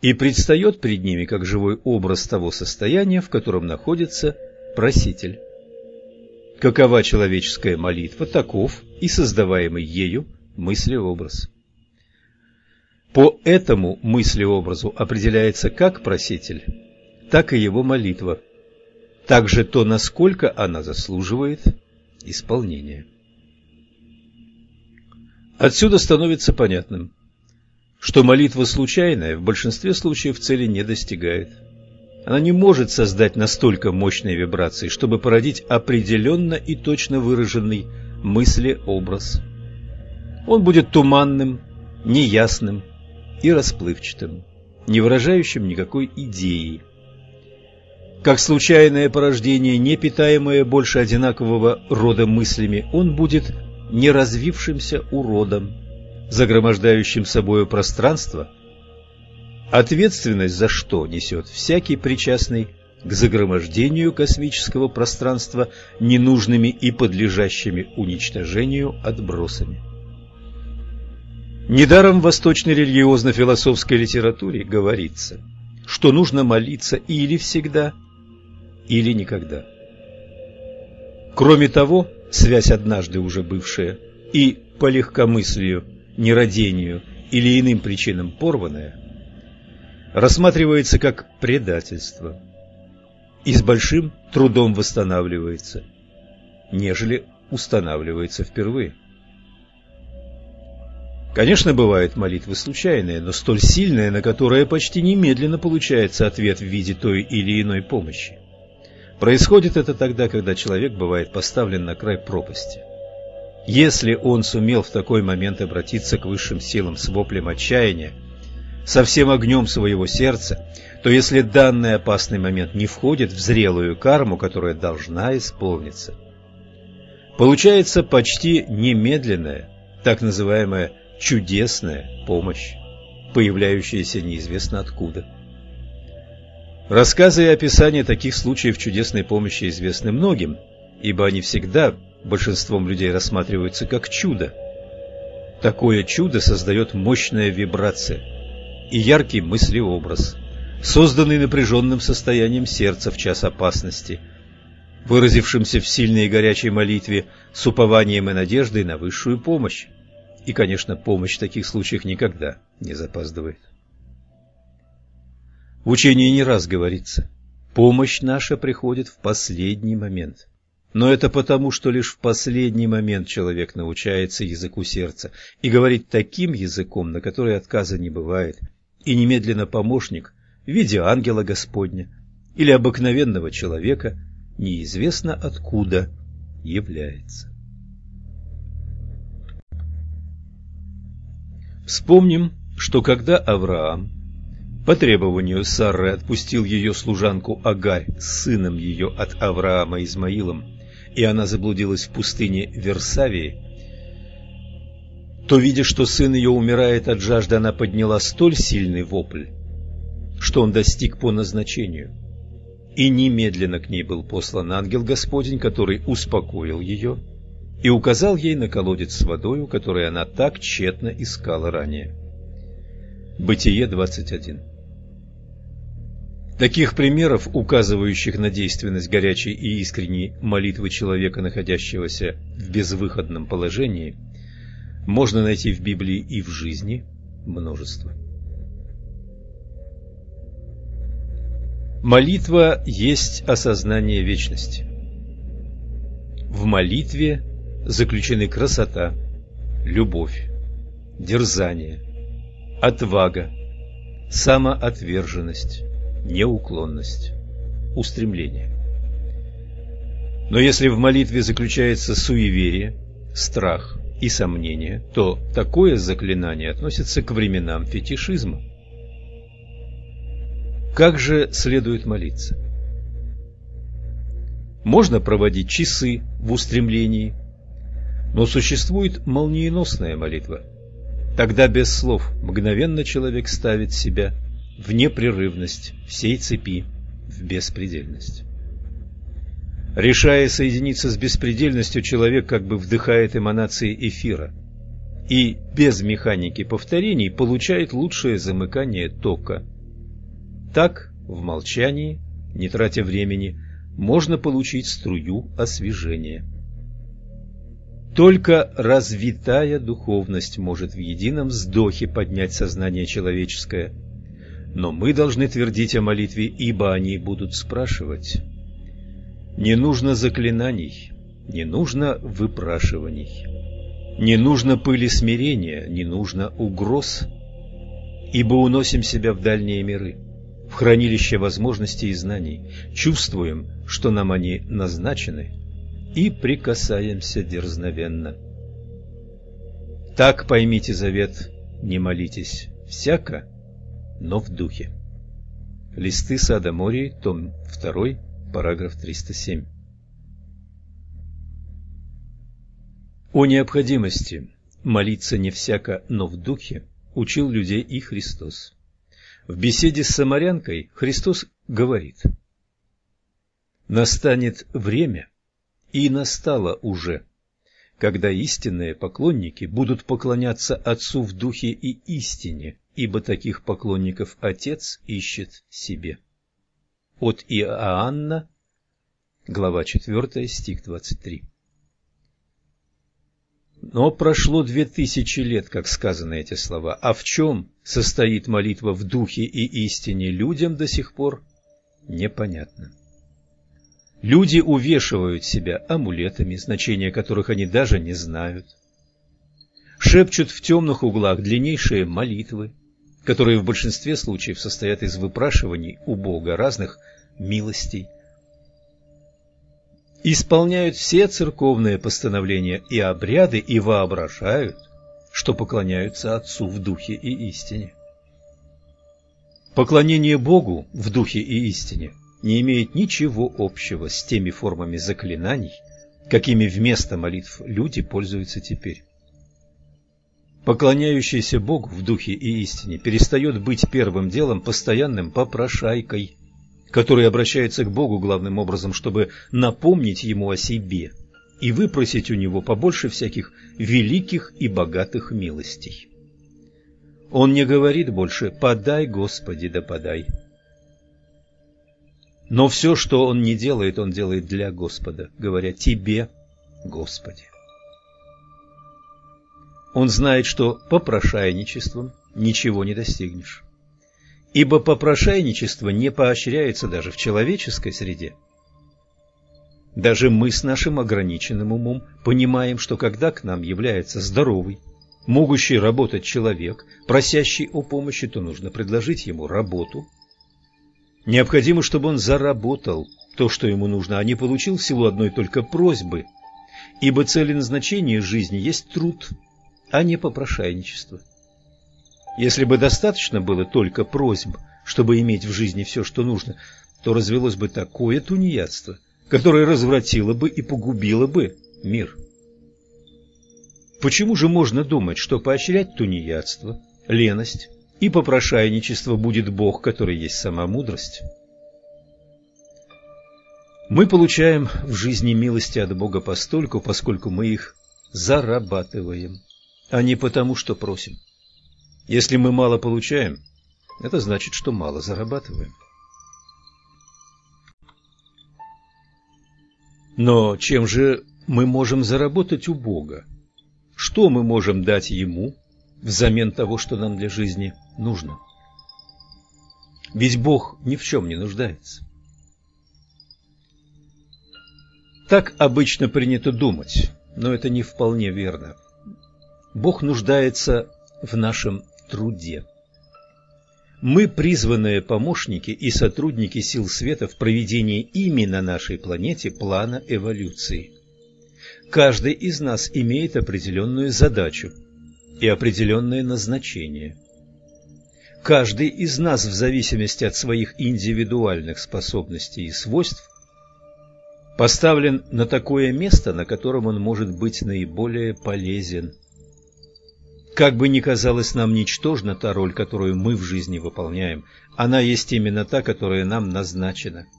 и предстает перед ними как живой образ того состояния, в котором находится проситель. Какова человеческая молитва, таков и создаваемый ею мыслеобраз. По этому мыслеобразу определяется как проситель, так и его молитва, также то, насколько она заслуживает исполнения. Отсюда становится понятным, что молитва случайная в большинстве случаев цели не достигает. Она не может создать настолько мощной вибрации, чтобы породить определенно и точно выраженный мысли-образ. Он будет туманным, неясным и расплывчатым, не выражающим никакой идеи. Как случайное порождение, не питаемое больше одинакового рода мыслями, он будет неразвившимся уродом, загромождающим собою пространство, ответственность за что несет всякий причастный к загромождению космического пространства ненужными и подлежащими уничтожению отбросами. Недаром в восточной религиозно-философской литературе говорится, что нужно молиться или всегда, или никогда. Кроме того, связь однажды уже бывшая, и по легкомыслию, нерадению или иным причинам порванная, рассматривается как предательство и с большим трудом восстанавливается, нежели устанавливается впервые. Конечно, бывают молитвы случайные, но столь сильные, на которые почти немедленно получается ответ в виде той или иной помощи. Происходит это тогда, когда человек бывает поставлен на край пропасти. Если он сумел в такой момент обратиться к высшим силам с воплем отчаяния, со всем огнем своего сердца, то если данный опасный момент не входит в зрелую карму, которая должна исполниться, получается почти немедленная, так называемая чудесная помощь, появляющаяся неизвестно откуда. Рассказы и описания таких случаев чудесной помощи известны многим, ибо они всегда большинством людей рассматриваются как чудо. Такое чудо создает мощная вибрация и яркий мыслеобраз, созданный напряженным состоянием сердца в час опасности, выразившимся в сильной и горячей молитве с упованием и надеждой на высшую помощь. И, конечно, помощь в таких случаях никогда не запаздывает. В учении не раз говорится, помощь наша приходит в последний момент. Но это потому, что лишь в последний момент человек научается языку сердца и говорит таким языком, на который отказа не бывает, и немедленно помощник в виде ангела Господня или обыкновенного человека неизвестно откуда является. Вспомним, что когда Авраам по требованию Сарры отпустил ее служанку Агарь с сыном ее от Авраама Измаилом, и она заблудилась в пустыне Версавии, то, видя, что сын ее умирает от жажды, она подняла столь сильный вопль, что он достиг по назначению. И немедленно к ней был послан ангел Господень, который успокоил ее и указал ей на колодец с водою, который она так тщетно искала ранее. Бытие 21 Таких примеров, указывающих на действенность горячей и искренней молитвы человека, находящегося в безвыходном положении, можно найти в Библии и в жизни множество. Молитва есть осознание вечности. В молитве заключены красота, любовь, дерзание, отвага, самоотверженность, неуклонность, устремление. Но если в молитве заключается суеверие, страх и сомнение, то такое заклинание относится к временам фетишизма. Как же следует молиться? Можно проводить часы в устремлении, но существует молниеносная молитва. Тогда без слов мгновенно человек ставит себя в непрерывность всей цепи, в беспредельность. Решая соединиться с беспредельностью, человек как бы вдыхает эманации эфира и без механики повторений получает лучшее замыкание тока. Так, в молчании, не тратя времени, можно получить струю освежения. Только развитая духовность может в едином вздохе поднять сознание человеческое. Но мы должны твердить о молитве, ибо они будут спрашивать. Не нужно заклинаний, не нужно выпрашиваний, не нужно пыли смирения, не нужно угроз, ибо уносим себя в дальние миры, в хранилище возможностей и знаний, чувствуем, что нам они назначены – и прикасаемся дерзновенно. Так поймите завет, не молитесь всяко, но в духе. Листы сада Мории, том 2, параграф 307. О необходимости молиться не всяко, но в духе учил людей и Христос. В беседе с самарянкой Христос говорит «Настанет время, и настало уже, когда истинные поклонники будут поклоняться Отцу в духе и истине, ибо таких поклонников Отец ищет себе. От Иоанна, глава 4, стих 23. Но прошло две тысячи лет, как сказаны эти слова, а в чем состоит молитва в духе и истине людям до сих пор непонятно. Люди увешивают себя амулетами, значения которых они даже не знают. Шепчут в темных углах длиннейшие молитвы, которые в большинстве случаев состоят из выпрашиваний у Бога разных милостей. Исполняют все церковные постановления и обряды и воображают, что поклоняются Отцу в духе и истине. Поклонение Богу в духе и истине – не имеет ничего общего с теми формами заклинаний, какими вместо молитв люди пользуются теперь. Поклоняющийся Богу в духе и истине перестает быть первым делом постоянным попрошайкой, который обращается к Богу главным образом, чтобы напомнить ему о себе и выпросить у него побольше всяких великих и богатых милостей. Он не говорит больше «подай, Господи, да подай», но все, что он не делает, он делает для Господа, говоря «Тебе, Господи». Он знает, что попрошайничеством ничего не достигнешь. Ибо попрошайничество не поощряется даже в человеческой среде. Даже мы с нашим ограниченным умом понимаем, что когда к нам является здоровый, могущий работать человек, просящий о помощи, то нужно предложить ему работу – Необходимо, чтобы он заработал то, что ему нужно, а не получил в силу одной только просьбы, ибо цель и назначение жизни есть труд, а не попрошайничество. Если бы достаточно было только просьб, чтобы иметь в жизни все, что нужно, то развелось бы такое тунеядство, которое развратило бы и погубило бы мир. Почему же можно думать, что поощрять тунеядство, леность, и попрошайничество будет Бог, который есть сама мудрость. Мы получаем в жизни милости от Бога постольку, поскольку мы их зарабатываем, а не потому, что просим. Если мы мало получаем, это значит, что мало зарабатываем. Но чем же мы можем заработать у Бога? Что мы можем дать Ему взамен того, что нам для жизни нужно. Ведь Бог ни в чем не нуждается. Так обычно принято думать, но это не вполне верно. Бог нуждается в нашем труде. Мы призванные помощники и сотрудники сил света в проведении ими на нашей планете плана эволюции. Каждый из нас имеет определенную задачу – и определенное назначение. Каждый из нас, в зависимости от своих индивидуальных способностей и свойств, поставлен на такое место, на котором он может быть наиболее полезен. Как бы ни казалось нам ничтожна та роль, которую мы в жизни выполняем, она есть именно та, которая нам назначена –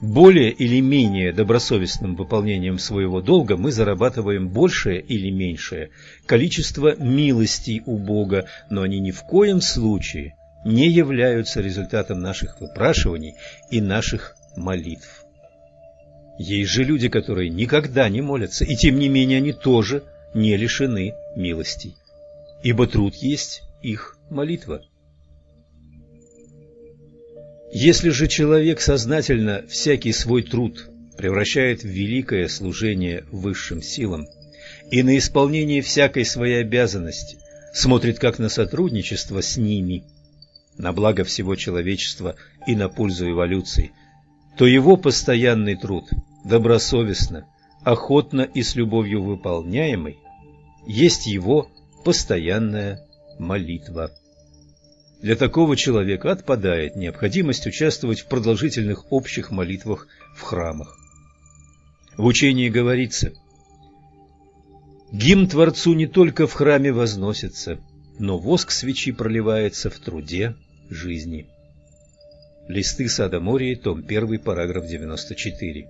более или менее добросовестным выполнением своего долга мы зарабатываем большее или меньшее количество милостей у Бога, но они ни в коем случае не являются результатом наших выпрашиваний и наших молитв. Есть же люди, которые никогда не молятся, и тем не менее они тоже не лишены милостей, ибо труд есть их молитва. Если же человек сознательно всякий свой труд превращает в великое служение высшим силам и на исполнение всякой своей обязанности смотрит как на сотрудничество с ними, на благо всего человечества и на пользу эволюции, то его постоянный труд, добросовестно, охотно и с любовью выполняемый, есть его постоянная молитва. Для такого человека отпадает необходимость участвовать в продолжительных общих молитвах в храмах. В учении говорится «Гимн Творцу не только в храме возносится, но воск свечи проливается в труде жизни». Листы Сада Мории, том 1, параграф 94.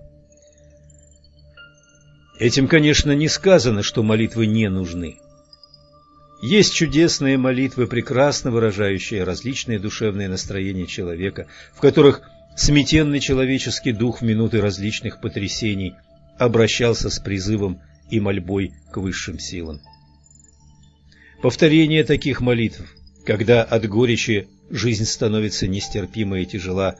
Этим, конечно, не сказано, что молитвы не нужны. Есть чудесные молитвы, прекрасно выражающие различные душевные настроения человека, в которых сметенный человеческий дух в минуты различных потрясений обращался с призывом и мольбой к высшим силам. Повторение таких молитв, когда от горечи жизнь становится нестерпима и тяжела,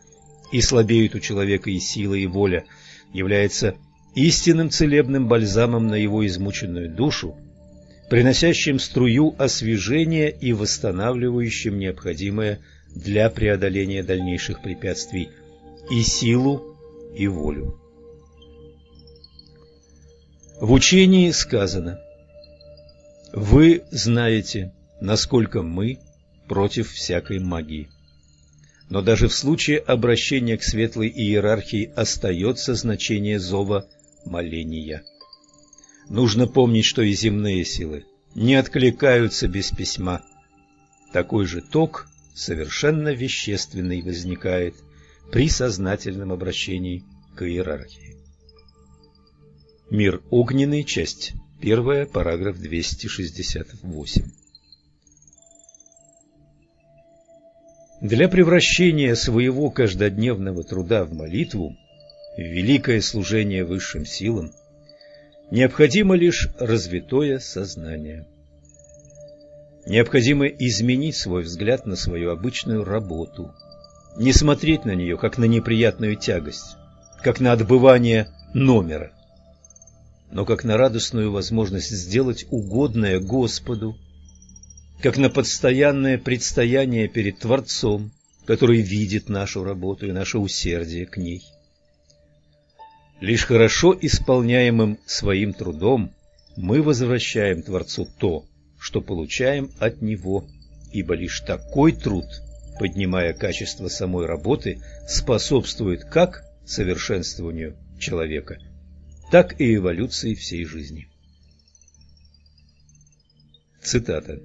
и слабеют у человека и сила, и воля, является истинным целебным бальзамом на его измученную душу, приносящим струю освежения и восстанавливающим необходимое для преодоления дальнейших препятствий и силу, и волю. В учении сказано «Вы знаете, насколько мы против всякой магии». Но даже в случае обращения к светлой иерархии остается значение зова моления. Нужно помнить, что и земные силы не откликаются без письма. Такой же ток, совершенно вещественный, возникает при сознательном обращении к иерархии. Мир огненный, часть 1, параграф 268. Для превращения своего каждодневного труда в молитву, в великое служение высшим силам, необходимо лишь развитое сознание. Необходимо изменить свой взгляд на свою обычную работу, не смотреть на нее, как на неприятную тягость, как на отбывание номера, но как на радостную возможность сделать угодное Господу как на постоянное предстояние перед Творцом, который видит нашу работу и наше усердие к ней. Лишь хорошо исполняемым своим трудом мы возвращаем Творцу то, что получаем от Него, ибо лишь такой труд, поднимая качество самой работы, способствует как совершенствованию человека, так и эволюции всей жизни. Цитата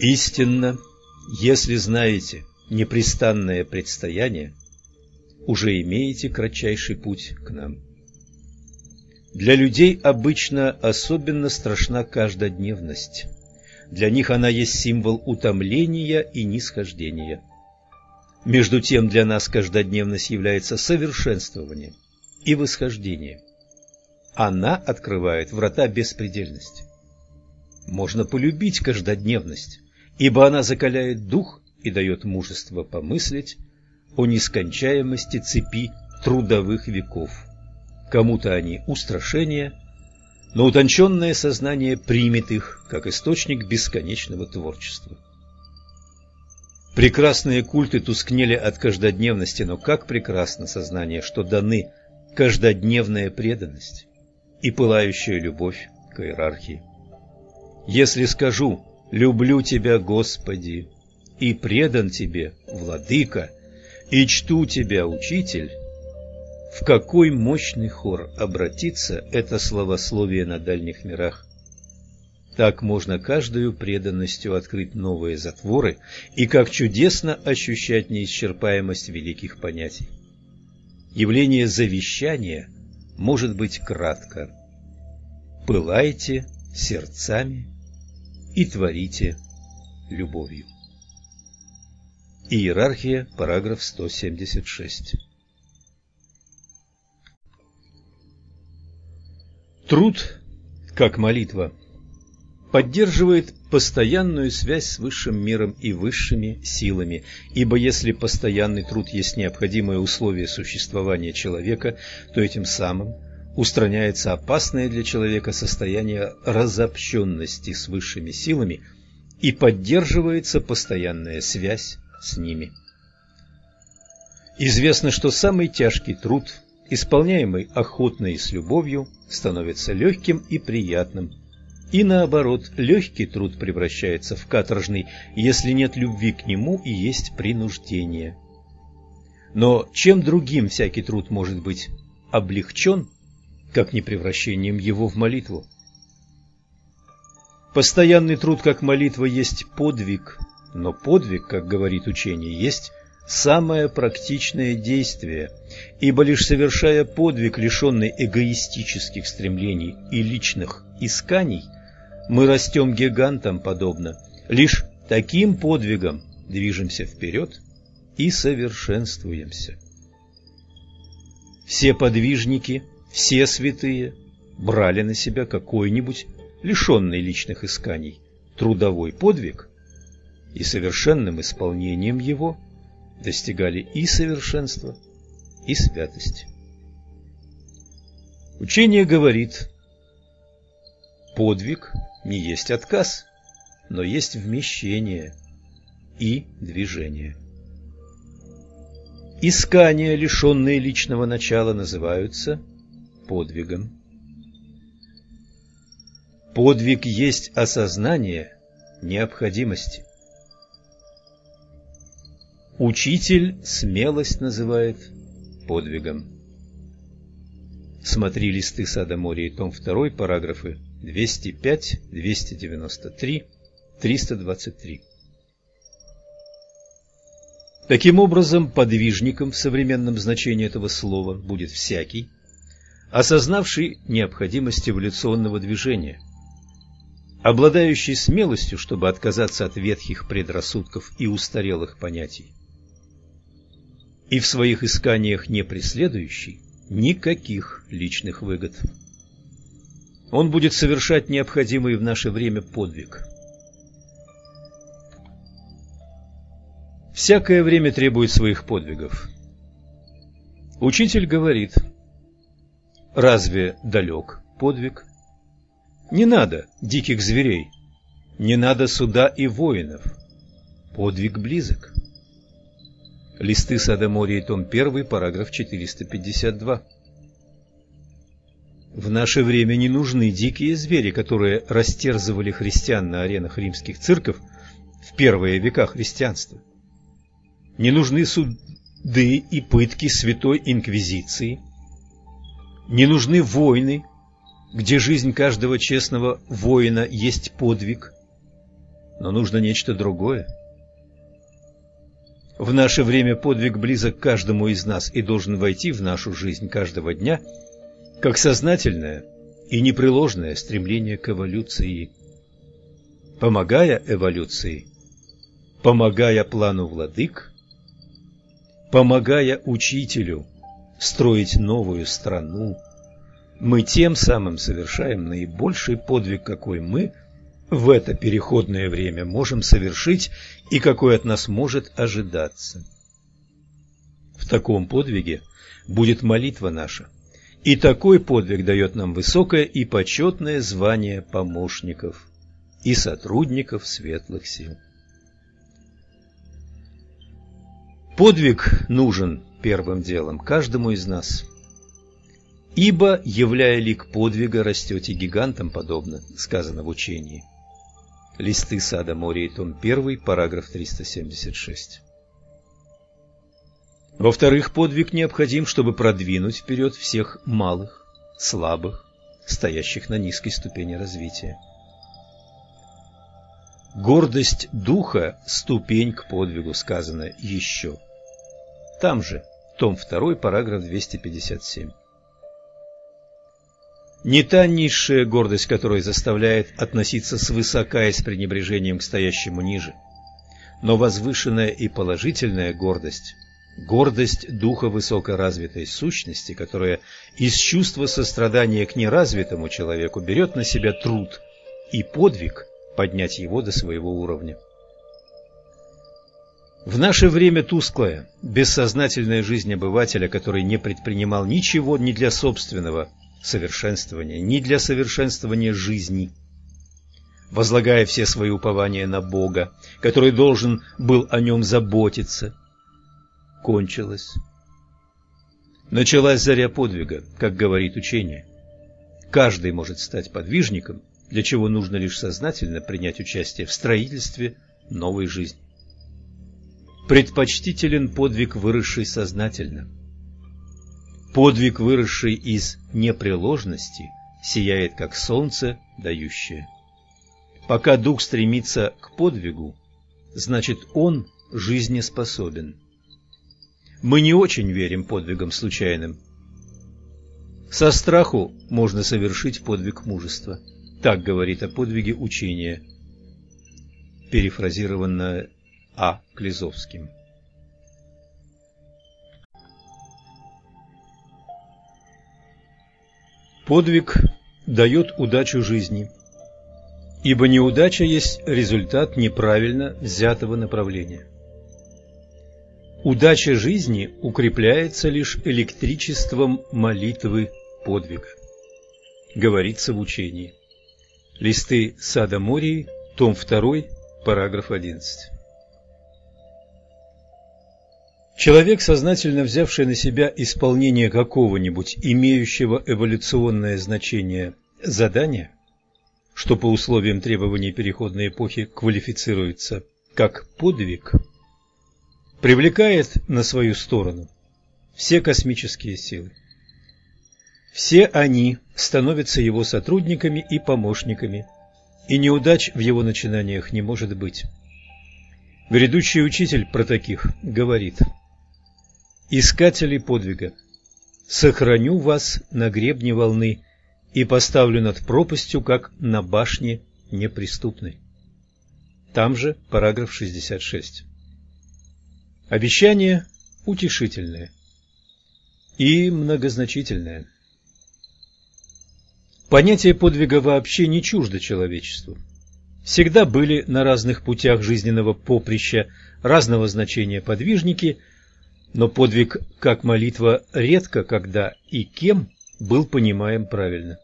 Истинно, если знаете непрестанное предстояние, уже имеете кратчайший путь к нам. Для людей обычно особенно страшна каждодневность. Для них она есть символ утомления и нисхождения. Между тем для нас каждодневность является совершенствованием и восхождением. Она открывает врата беспредельности. Можно полюбить каждодневность, ибо она закаляет дух и дает мужество помыслить о нескончаемости цепи трудовых веков. Кому-то они устрашение, но утонченное сознание примет их как источник бесконечного творчества. Прекрасные культы тускнели от каждодневности, но как прекрасно сознание, что даны каждодневная преданность и пылающая любовь к иерархии. Если скажу люблю Тебя, Господи, и предан Тебе, Владыка, и чту Тебя, Учитель, в какой мощный хор обратится это словословие на дальних мирах. Так можно каждую преданностью открыть новые затворы и как чудесно ощущать неисчерпаемость великих понятий. Явление завещания может быть кратко. Пылайте сердцами и творите любовью. Иерархия, параграф 176. Труд, как молитва, поддерживает постоянную связь с высшим миром и высшими силами, ибо если постоянный труд есть необходимое условие существования человека, то этим самым устраняется опасное для человека состояние разобщенности с высшими силами и поддерживается постоянная связь с ними. Известно, что самый тяжкий труд, исполняемый охотно и с любовью, становится легким и приятным. И наоборот, легкий труд превращается в каторжный, если нет любви к нему и есть принуждение. Но чем другим всякий труд может быть облегчен, как не превращением его в молитву. Постоянный труд как молитва есть подвиг, но подвиг, как говорит учение, есть самое практичное действие, ибо лишь совершая подвиг, лишенный эгоистических стремлений и личных исканий, мы растем гигантам подобно. Лишь таким подвигом движемся вперед и совершенствуемся. Все подвижники – Все святые брали на себя какой-нибудь, лишенный личных исканий, трудовой подвиг и совершенным исполнением его достигали и совершенства, и святости. Учение говорит, подвиг не есть отказ, но есть вмещение и движение. Искания, лишенные личного начала, называются подвигом. Подвиг есть осознание необходимости. Учитель смелость называет подвигом. Смотри листы Сада Моря том 2, параграфы 205, 293, 323. Таким образом, подвижником в современном значении этого слова будет всякий, осознавший необходимость эволюционного движения, обладающий смелостью, чтобы отказаться от ветхих предрассудков и устарелых понятий, и в своих исканиях не преследующий никаких личных выгод. Он будет совершать необходимый в наше время подвиг – Всякое время требует своих подвигов. Учитель говорит, разве далек подвиг? Не надо диких зверей, не надо суда и воинов. Подвиг близок. Листы Садомории, том 1, параграф 452. В наше время не нужны дикие звери, которые растерзывали христиан на аренах римских цирков в первые века христианства не нужны суды и пытки Святой Инквизиции, не нужны войны, где жизнь каждого честного воина есть подвиг, но нужно нечто другое. В наше время подвиг близок каждому из нас и должен войти в нашу жизнь каждого дня, как сознательное и непреложное стремление к эволюции. Помогая эволюции, помогая плану владык, помогая учителю строить новую страну, мы тем самым совершаем наибольший подвиг, какой мы в это переходное время можем совершить и какой от нас может ожидаться. В таком подвиге будет молитва наша, и такой подвиг дает нам высокое и почетное звание помощников и сотрудников светлых сил. Подвиг нужен первым делом каждому из нас. Ибо, являя лик подвига, растете гигантам подобно, сказано в учении. Листы сада Мории, том 1, параграф 376. Во-вторых, подвиг необходим, чтобы продвинуть вперед всех малых, слабых, стоящих на низкой ступени развития. Гордость духа – ступень к подвигу, сказано еще. Там же, том 2, параграф 257. Не та низшая гордость, которая заставляет относиться свысока и с пренебрежением к стоящему ниже, но возвышенная и положительная гордость, гордость духа высокоразвитой сущности, которая из чувства сострадания к неразвитому человеку берет на себя труд и подвиг поднять его до своего уровня. В наше время тусклая, бессознательная жизнь обывателя, который не предпринимал ничего ни для собственного совершенствования, ни для совершенствования жизни, возлагая все свои упования на Бога, который должен был о нем заботиться, кончилась. Началась заря подвига, как говорит учение. Каждый может стать подвижником, для чего нужно лишь сознательно принять участие в строительстве новой жизни. Предпочтителен подвиг, выросший сознательно. Подвиг, выросший из непреложности, сияет, как солнце, дающее. Пока дух стремится к подвигу, значит он жизнеспособен. Мы не очень верим подвигам случайным. Со страху можно совершить подвиг мужества. Так говорит о подвиге учения, перефразированное а. Клизовским. Подвиг дает удачу жизни, ибо неудача есть результат неправильно взятого направления. Удача жизни укрепляется лишь электричеством молитвы подвига, говорится в учении. Листы Сада Мории, том 2, параграф 11. Человек, сознательно взявший на себя исполнение какого-нибудь имеющего эволюционное значение задания, что по условиям требований переходной эпохи квалифицируется как подвиг – привлекает на свою сторону все космические силы. Все они становятся его сотрудниками и помощниками, и неудач в его начинаниях не может быть. Грядущий учитель про таких говорит «Искатели подвига, сохраню вас на гребне волны и поставлю над пропастью, как на башне неприступной». Там же параграф 66. Обещание утешительное и многозначительное. Понятие подвига вообще не чуждо человечеству. Всегда были на разных путях жизненного поприща разного значения подвижники, но подвиг как молитва редко когда и кем был понимаем правильно.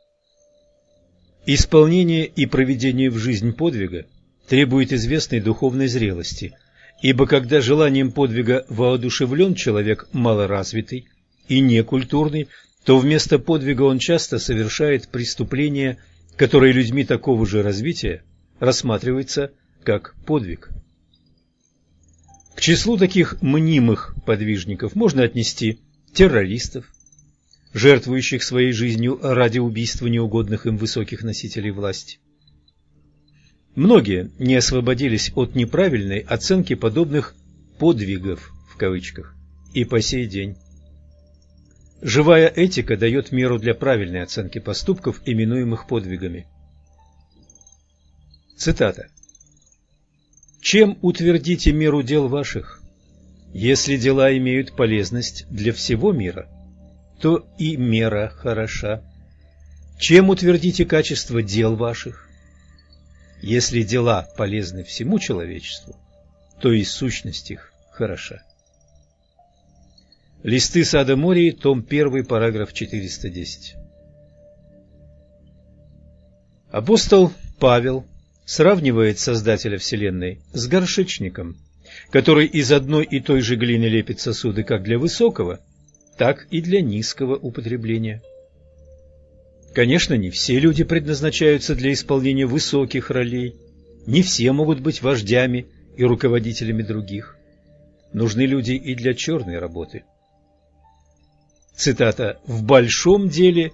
Исполнение и проведение в жизнь подвига требует известной духовной зрелости – Ибо когда желанием подвига воодушевлен человек малоразвитый и некультурный, то вместо подвига он часто совершает преступления, которые людьми такого же развития рассматриваются как подвиг. К числу таких мнимых подвижников можно отнести террористов, жертвующих своей жизнью ради убийства неугодных им высоких носителей власти, Многие не освободились от неправильной оценки подобных «подвигов» в кавычках и по сей день. Живая этика дает меру для правильной оценки поступков, именуемых подвигами. Цитата. «Чем утвердите меру дел ваших? Если дела имеют полезность для всего мира, то и мера хороша. Чем утвердите качество дел ваших? Если дела полезны всему человечеству, то и сущность их хороша. Листы Сада Мории, том 1, параграф 410. Апостол Павел сравнивает Создателя Вселенной с горшечником, который из одной и той же глины лепит сосуды как для высокого, так и для низкого употребления. Конечно, не все люди предназначаются для исполнения высоких ролей, не все могут быть вождями и руководителями других. Нужны люди и для черной работы. Цитата «В большом деле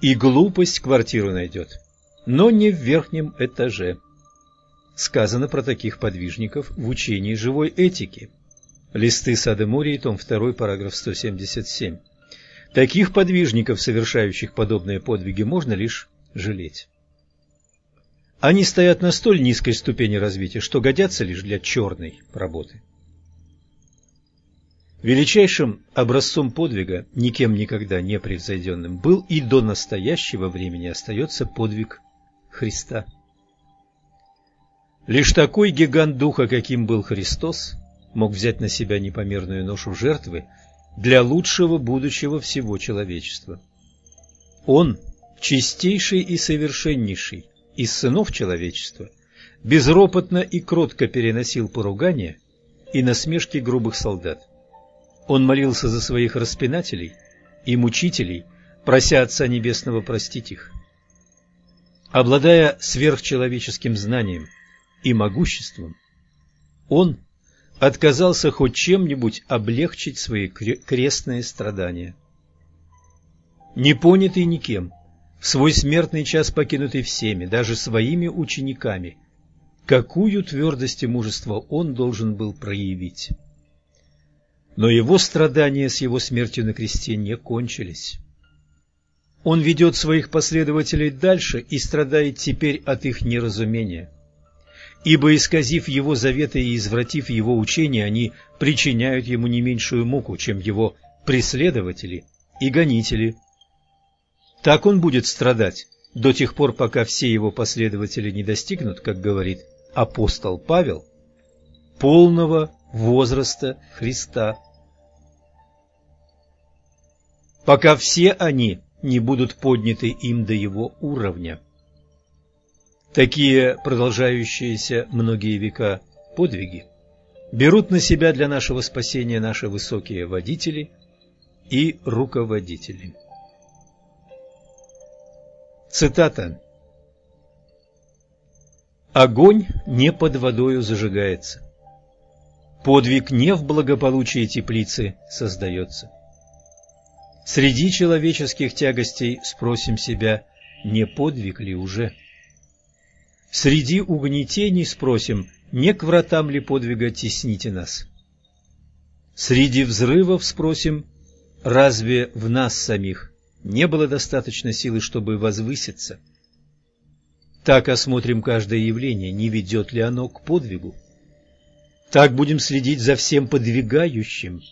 и глупость квартиру найдет, но не в верхнем этаже». Сказано про таких подвижников в учении живой этики. Листы Сады Мурии, том 2, параграф 177. Таких подвижников, совершающих подобные подвиги, можно лишь жалеть. Они стоят на столь низкой ступени развития, что годятся лишь для черной работы. Величайшим образцом подвига, никем никогда не превзойденным, был и до настоящего времени остается подвиг Христа. Лишь такой гигант духа, каким был Христос, мог взять на себя непомерную ношу жертвы для лучшего будущего всего человечества. Он, чистейший и совершеннейший из сынов человечества, безропотно и кротко переносил поругания и насмешки грубых солдат. Он молился за своих распинателей и мучителей, прося Отца Небесного простить их. Обладая сверхчеловеческим знанием и могуществом, он отказался хоть чем-нибудь облегчить свои крестные страдания. Не понятый никем, в свой смертный час покинутый всеми, даже своими учениками, какую твердость и мужество он должен был проявить. Но его страдания с его смертью на кресте не кончились. Он ведет своих последователей дальше и страдает теперь от их неразумения. Ибо, исказив его заветы и извратив его учения, они причиняют ему не меньшую муку, чем его преследователи и гонители. Так он будет страдать до тех пор, пока все его последователи не достигнут, как говорит апостол Павел, полного возраста Христа. Пока все они не будут подняты им до его уровня. Такие продолжающиеся многие века подвиги берут на себя для нашего спасения наши высокие водители и руководители. Цитата. «Огонь не под водою зажигается. Подвиг не в благополучии теплицы создается. Среди человеческих тягостей спросим себя, не подвиг ли уже?» Среди угнетений спросим, не к вратам ли подвига тесните нас? Среди взрывов спросим, разве в нас самих не было достаточно силы, чтобы возвыситься? Так осмотрим каждое явление, не ведет ли оно к подвигу. Так будем следить за всем подвигающим.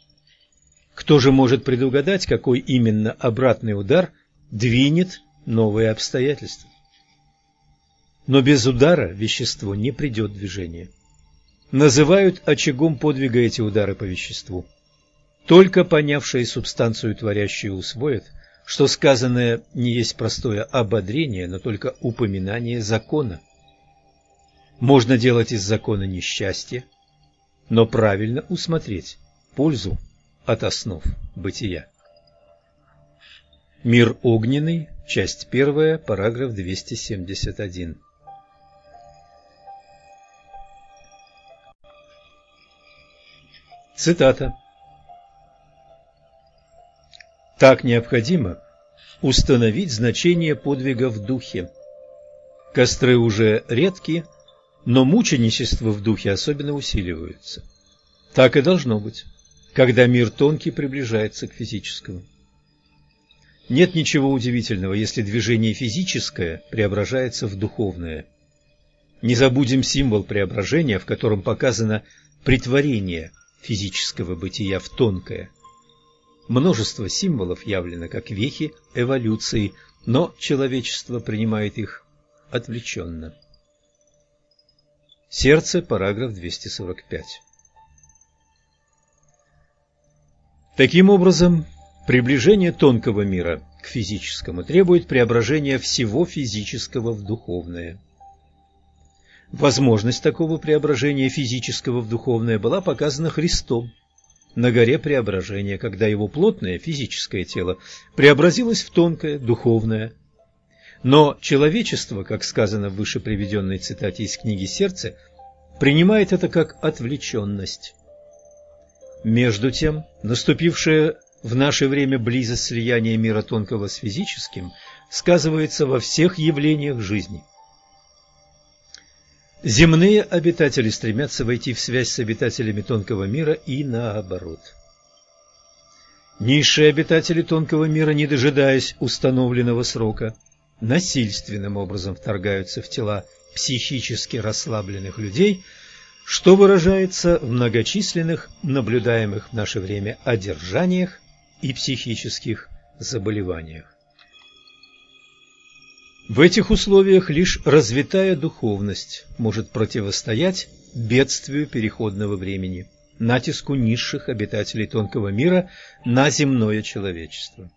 Кто же может предугадать, какой именно обратный удар двинет новые обстоятельства? Но без удара вещество не придет в движение. Называют очагом подвига эти удары по веществу. Только понявшие субстанцию творящую усвоят, что сказанное не есть простое ободрение, но только упоминание закона. Можно делать из закона несчастье, но правильно усмотреть пользу от основ бытия. Мир огненный, часть первая, параграф 271. Цитата. Так необходимо установить значение подвига в духе. Костры уже редки, но мученичество в духе особенно усиливаются. Так и должно быть, когда мир тонкий приближается к физическому. Нет ничего удивительного, если движение физическое преображается в духовное. Не забудем символ преображения, в котором показано притворение физического бытия в тонкое. Множество символов явлено как вехи эволюции, но человечество принимает их отвлеченно. Сердце, параграф 245. Таким образом, приближение тонкого мира к физическому требует преображения всего физического в духовное. Возможность такого преображения физического в духовное была показана Христом на горе преображения, когда его плотное физическое тело преобразилось в тонкое духовное. Но человечество, как сказано в выше приведенной цитате из книги «Сердце», принимает это как отвлеченность. Между тем, наступившая в наше время близость слияния мира тонкого с физическим сказывается во всех явлениях жизни – Земные обитатели стремятся войти в связь с обитателями тонкого мира и наоборот. Низшие обитатели тонкого мира, не дожидаясь установленного срока, насильственным образом вторгаются в тела психически расслабленных людей, что выражается в многочисленных наблюдаемых в наше время одержаниях и психических заболеваниях. В этих условиях лишь развитая духовность может противостоять бедствию переходного времени, натиску низших обитателей тонкого мира на земное человечество.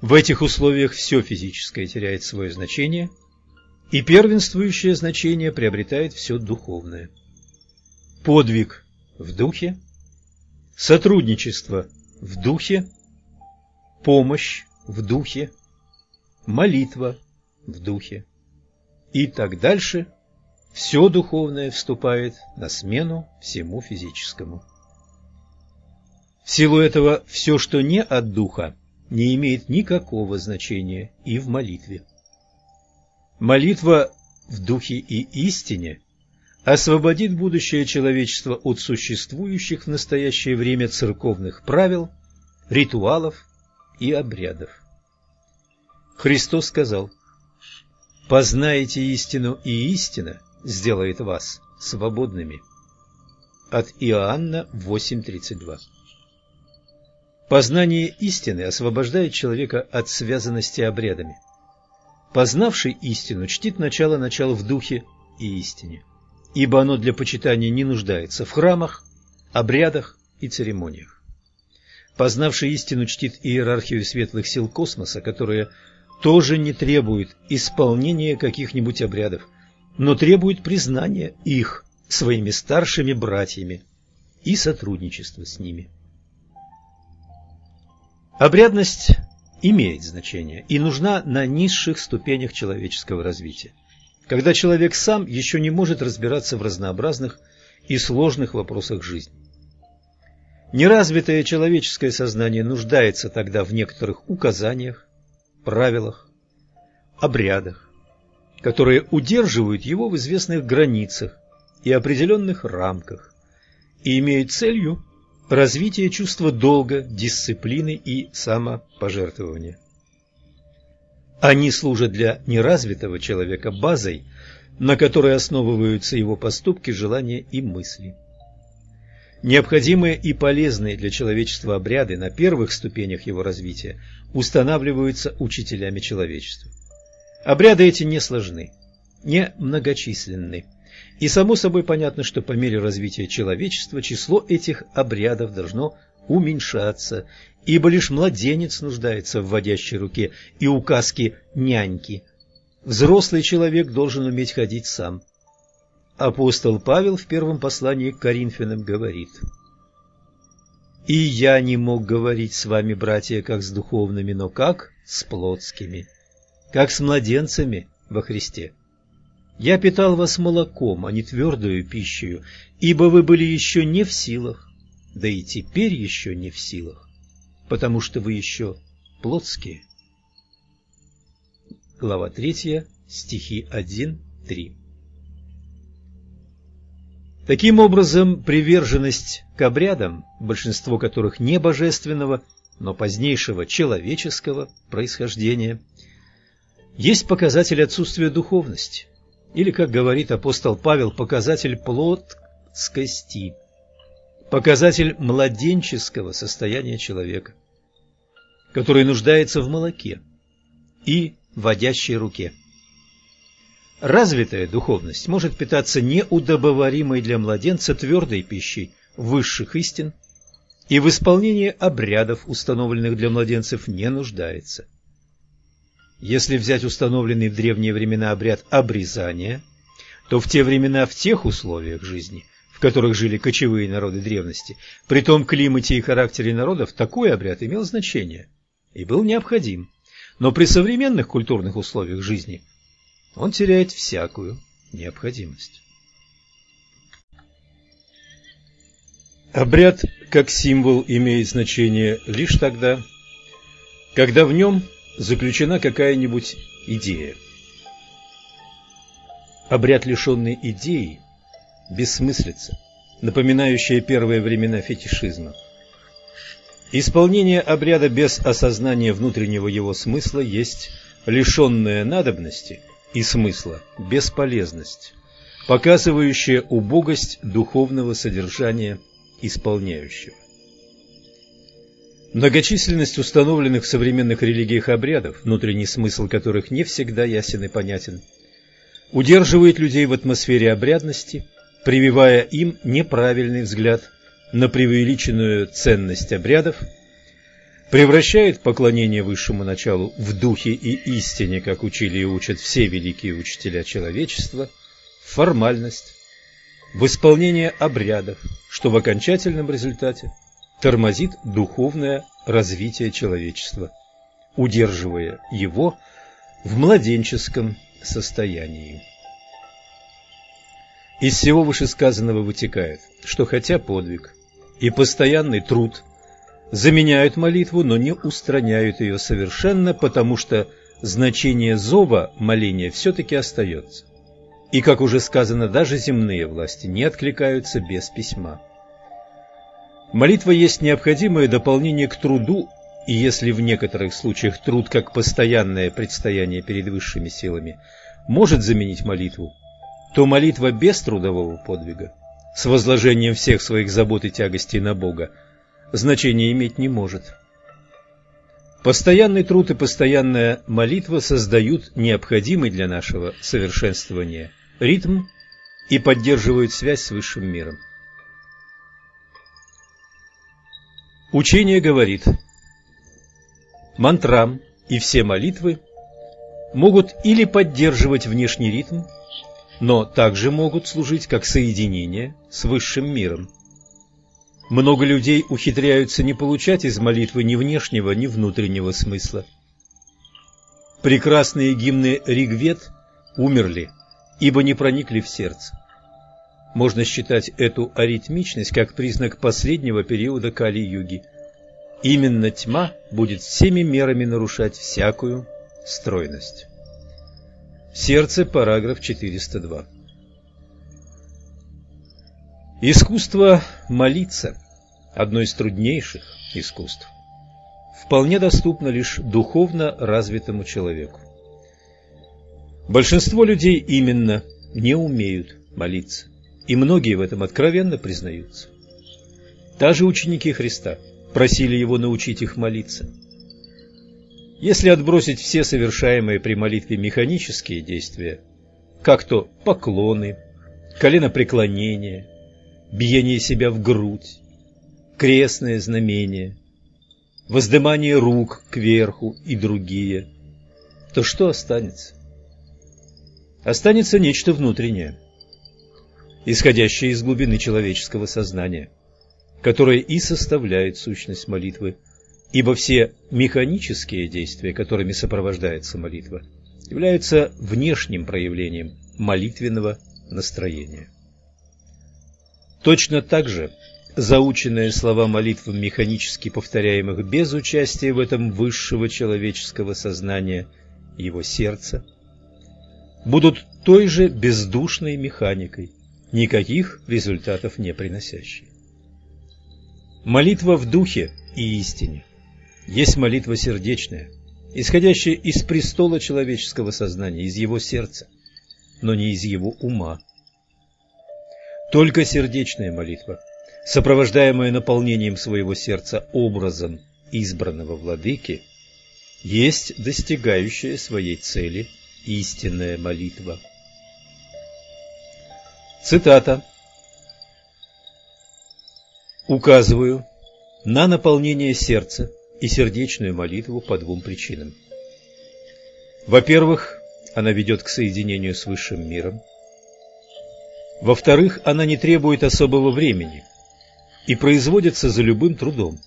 В этих условиях все физическое теряет свое значение, и первенствующее значение приобретает все духовное. Подвиг в духе, сотрудничество в духе, помощь в духе, молитва в духе. И так дальше все духовное вступает на смену всему физическому. В силу этого все, что не от духа, не имеет никакого значения и в молитве. Молитва в духе и истине освободит будущее человечество от существующих в настоящее время церковных правил, ритуалов и обрядов. Христос сказал, «Познаете истину, и истина сделает вас свободными». От Иоанна 8.32 Познание истины освобождает человека от связанности обрядами. Познавший истину чтит начало начала в духе и истине, ибо оно для почитания не нуждается в храмах, обрядах и церемониях. Познавший истину чтит иерархию светлых сил космоса, которые тоже не требуют исполнения каких-нибудь обрядов, но требуют признания их своими старшими братьями и сотрудничества с ними. Обрядность имеет значение и нужна на низших ступенях человеческого развития, когда человек сам еще не может разбираться в разнообразных и сложных вопросах жизни. Неразвитое человеческое сознание нуждается тогда в некоторых указаниях, правилах, обрядах, которые удерживают его в известных границах и определенных рамках и имеют целью развитие чувства долга, дисциплины и самопожертвования. Они служат для неразвитого человека базой, на которой основываются его поступки, желания и мысли. Необходимые и полезные для человечества обряды на первых ступенях его развития устанавливаются учителями человечества. Обряды эти не сложны, не многочисленны, и само собой понятно, что по мере развития человечества число этих обрядов должно уменьшаться, ибо лишь младенец нуждается в водящей руке и указке няньки. Взрослый человек должен уметь ходить сам. Апостол Павел в первом послании к Коринфянам говорит «И я не мог говорить с вами, братья, как с духовными, но как с плотскими, как с младенцами во Христе. Я питал вас молоком, а не твердую пищей, ибо вы были еще не в силах, да и теперь еще не в силах, потому что вы еще плотские». Глава 3, стихи 1-3 Таким образом, приверженность к обрядам, большинство которых не божественного, но позднейшего человеческого происхождения, есть показатель отсутствия духовности, или, как говорит апостол Павел, показатель плотскости, показатель младенческого состояния человека, который нуждается в молоке и водящей руке. Развитая духовность может питаться неудобоваримой для младенца твердой пищей высших истин и в исполнении обрядов, установленных для младенцев, не нуждается. Если взять установленный в древние времена обряд обрезания, то в те времена в тех условиях жизни, в которых жили кочевые народы древности, при том климате и характере народов, такой обряд имел значение и был необходим. Но при современных культурных условиях жизни он теряет всякую необходимость. Обряд как символ имеет значение лишь тогда, когда в нем заключена какая-нибудь идея. Обряд, лишенный идеи, бессмыслица, напоминающая первые времена фетишизма. Исполнение обряда без осознания внутреннего его смысла есть лишенное надобности и смысла бесполезность, показывающая убогость духовного содержания исполняющего. Многочисленность установленных в современных религиях обрядов, внутренний смысл которых не всегда ясен и понятен, удерживает людей в атмосфере обрядности, прививая им неправильный взгляд на преувеличенную ценность обрядов – превращает поклонение высшему началу в духе и истине, как учили и учат все великие учителя человечества, в формальность, в исполнение обрядов, что в окончательном результате тормозит духовное развитие человечества, удерживая его в младенческом состоянии. Из всего вышесказанного вытекает, что хотя подвиг и постоянный труд заменяют молитву, но не устраняют ее совершенно, потому что значение зова моления все-таки остается. И, как уже сказано, даже земные власти не откликаются без письма. Молитва есть необходимое дополнение к труду, и если в некоторых случаях труд как постоянное предстояние перед высшими силами может заменить молитву, то молитва без трудового подвига, с возложением всех своих забот и тягостей на Бога, значения иметь не может. Постоянный труд и постоянная молитва создают необходимый для нашего совершенствования ритм и поддерживают связь с высшим миром. Учение говорит, мантрам и все молитвы могут или поддерживать внешний ритм, но также могут служить как соединение с высшим миром. Много людей ухитряются не получать из молитвы ни внешнего, ни внутреннего смысла. Прекрасные гимны Ригвед умерли, ибо не проникли в сердце. Можно считать эту аритмичность как признак последнего периода Кали-юги. Именно тьма будет всеми мерами нарушать всякую стройность. Сердце, параграф 402. Искусство молиться – одно из труднейших искусств. Вполне доступно лишь духовно развитому человеку. Большинство людей именно не умеют молиться, и многие в этом откровенно признаются. Даже ученики Христа просили Его научить их молиться. Если отбросить все совершаемые при молитве механические действия, как то поклоны, коленопреклонение, биение себя в грудь, крестное знамение, воздымание рук кверху и другие, то что останется? Останется нечто внутреннее, исходящее из глубины человеческого сознания, которое и составляет сущность молитвы, ибо все механические действия, которыми сопровождается молитва, являются внешним проявлением молитвенного настроения. Точно так же заученные слова молитвы, механически повторяемых без участия в этом высшего человеческого сознания, его сердца, будут той же бездушной механикой, никаких результатов не приносящей. Молитва в духе и истине есть молитва сердечная, исходящая из престола человеческого сознания, из его сердца, но не из его ума. Только сердечная молитва, сопровождаемая наполнением своего сердца образом избранного владыки, есть достигающая своей цели истинная молитва. Цитата. Указываю на наполнение сердца и сердечную молитву по двум причинам. Во-первых, она ведет к соединению с высшим миром. Во-вторых, она не требует особого времени и производится за любым трудом.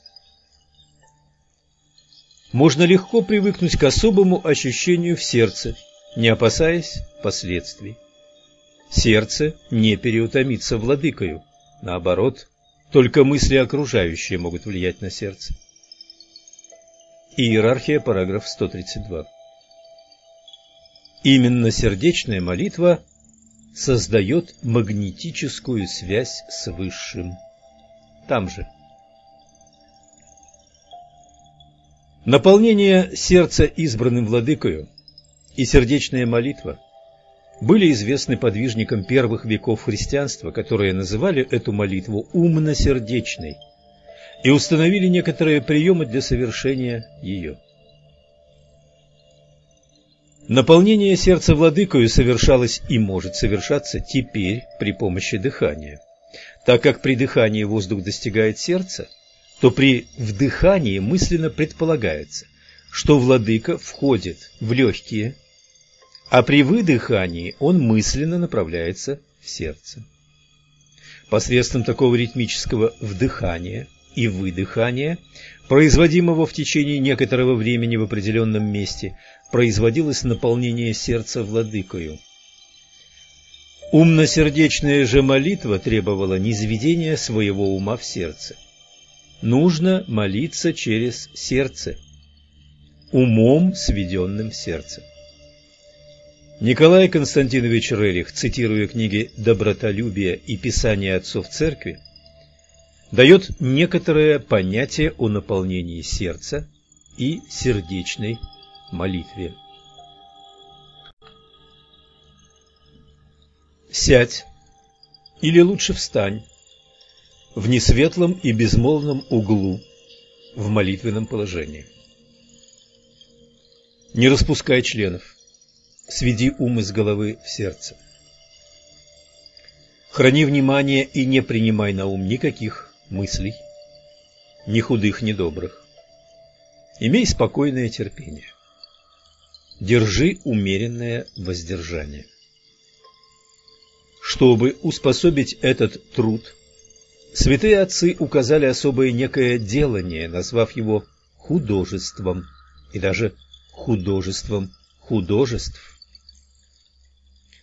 Можно легко привыкнуть к особому ощущению в сердце, не опасаясь последствий. Сердце не переутомится владыкою, наоборот, только мысли окружающие могут влиять на сердце. Иерархия, параграф 132. Именно сердечная молитва создает магнетическую связь с Высшим. Там же. Наполнение сердца избранным владыкою и сердечная молитва были известны подвижникам первых веков христианства, которые называли эту молитву умно-сердечной и установили некоторые приемы для совершения ее. Наполнение сердца владыкою совершалось и может совершаться теперь при помощи дыхания. Так как при дыхании воздух достигает сердца, то при вдыхании мысленно предполагается, что владыка входит в легкие, а при выдыхании он мысленно направляется в сердце. Посредством такого ритмического вдыхания и выдыхания, производимого в течение некоторого времени в определенном месте, производилось наполнение сердца владыкою. Умно-сердечная же молитва требовала низведения своего ума в сердце. Нужно молиться через сердце, умом, сведенным в сердце. Николай Константинович Рерих, цитируя книги «Добротолюбие» и «Писание отцов церкви», дает некоторое понятие о наполнении сердца и сердечной молитве. Сядь, или лучше встань, в несветлом и безмолвном углу в молитвенном положении. Не распускай членов, сведи ум из головы в сердце. Храни внимание и не принимай на ум никаких мыслей, ни худых, ни добрых. Имей спокойное терпение. Держи умеренное воздержание. Чтобы успособить этот труд, святые отцы указали особое некое делание, назвав его художеством и даже художеством художеств.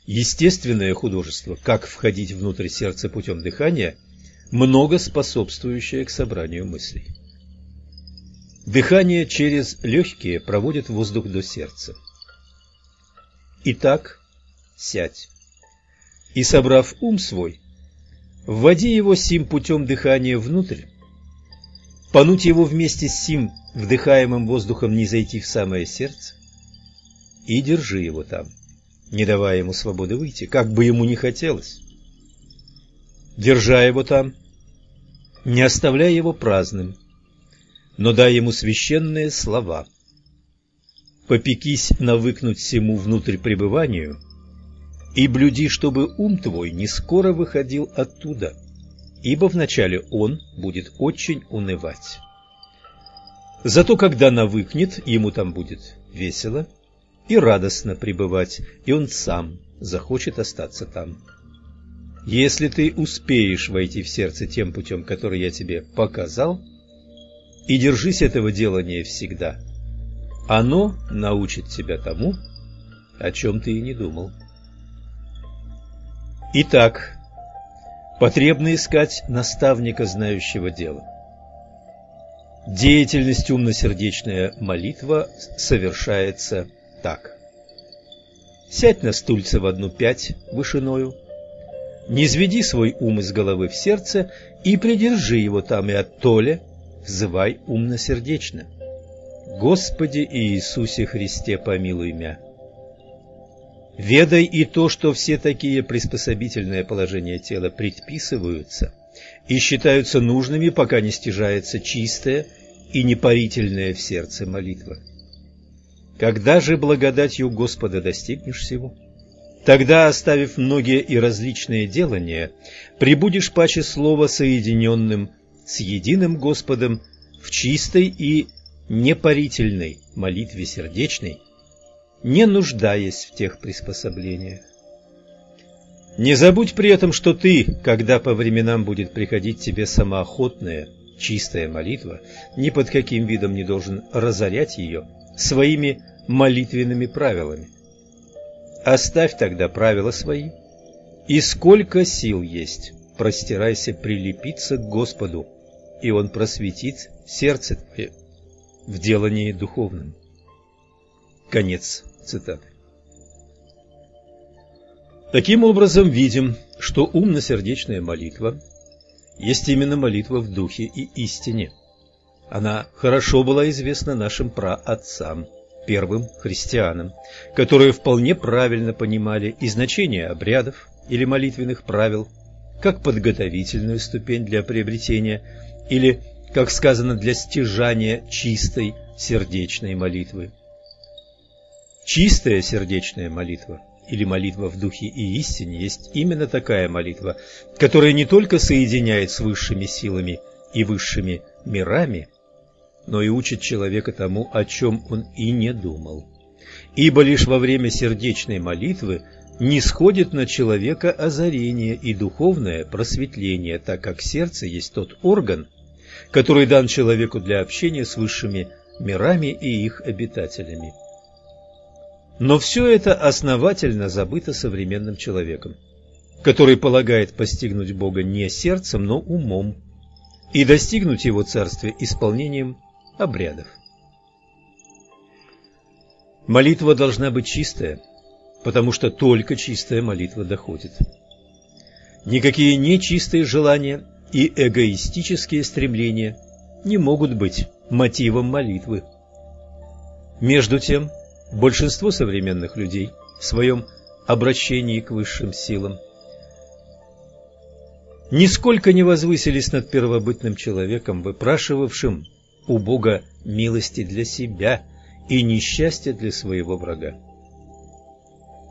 Естественное художество, как входить внутрь сердца путем дыхания, много способствующее к собранию мыслей. Дыхание через легкие проводит воздух до сердца. Итак, сядь. И, собрав ум свой, вводи его сим путем дыхания внутрь, понуть его вместе с сим вдыхаемым воздухом не зайти в самое сердце, и держи его там, не давая ему свободы выйти, как бы ему ни хотелось. Держа его там, не оставляй его праздным, но дай ему священные слова. Попекись навыкнуть всему внутрь пребыванию и блюди, чтобы ум твой не скоро выходил оттуда, ибо вначале он будет очень унывать. Зато когда навыкнет, ему там будет весело и радостно пребывать, и он сам захочет остаться там. Если ты успеешь войти в сердце тем путем, который я тебе показал, и держись этого делания всегда, оно научит тебя тому, о чем ты и не думал. Итак, потребно искать наставника, знающего дело. Деятельность умно-сердечная молитва совершается так. Сядь на стульце в одну пять вышиною, не изведи свой ум из головы в сердце и придержи его там и оттоле, взывай умно-сердечно. Господи Иисусе Христе, помилуй мя. Ведай и то, что все такие приспособительные положения тела предписываются и считаются нужными, пока не стяжается чистая и непарительная в сердце молитва. Когда же благодатью Господа достигнешь всего? Тогда, оставив многие и различные делания, прибудешь паче слова соединенным с единым Господом в чистой и непарительной молитве сердечной, не нуждаясь в тех приспособлениях. Не забудь при этом, что ты, когда по временам будет приходить тебе самоохотная, чистая молитва, ни под каким видом не должен разорять ее своими молитвенными правилами. Оставь тогда правила свои, и сколько сил есть, простирайся прилепиться к Господу, и Он просветит сердце твое в делании духовном. Конец цитаты. Таким образом, видим, что умно-сердечная молитва есть именно молитва в духе и истине. Она хорошо была известна нашим праотцам – первым христианам, которые вполне правильно понимали и значение обрядов или молитвенных правил как подготовительную ступень для приобретения или, как сказано, для стяжания чистой сердечной молитвы. Чистая сердечная молитва или молитва в духе и истине есть именно такая молитва, которая не только соединяет с высшими силами и высшими мирами, но и учит человека тому, о чем он и не думал. Ибо лишь во время сердечной молитвы не сходит на человека озарение и духовное просветление, так как сердце есть тот орган, который дан человеку для общения с высшими мирами и их обитателями. Но все это основательно забыто современным человеком, который полагает постигнуть Бога не сердцем, но умом, и достигнуть Его Царствия исполнением обрядов. Молитва должна быть чистая, потому что только чистая молитва доходит. Никакие нечистые желания и эгоистические стремления не могут быть мотивом молитвы. Между тем, большинство современных людей в своем обращении к высшим силам нисколько не возвысились над первобытным человеком, выпрашивавшим у Бога милости для себя и несчастья для своего врага.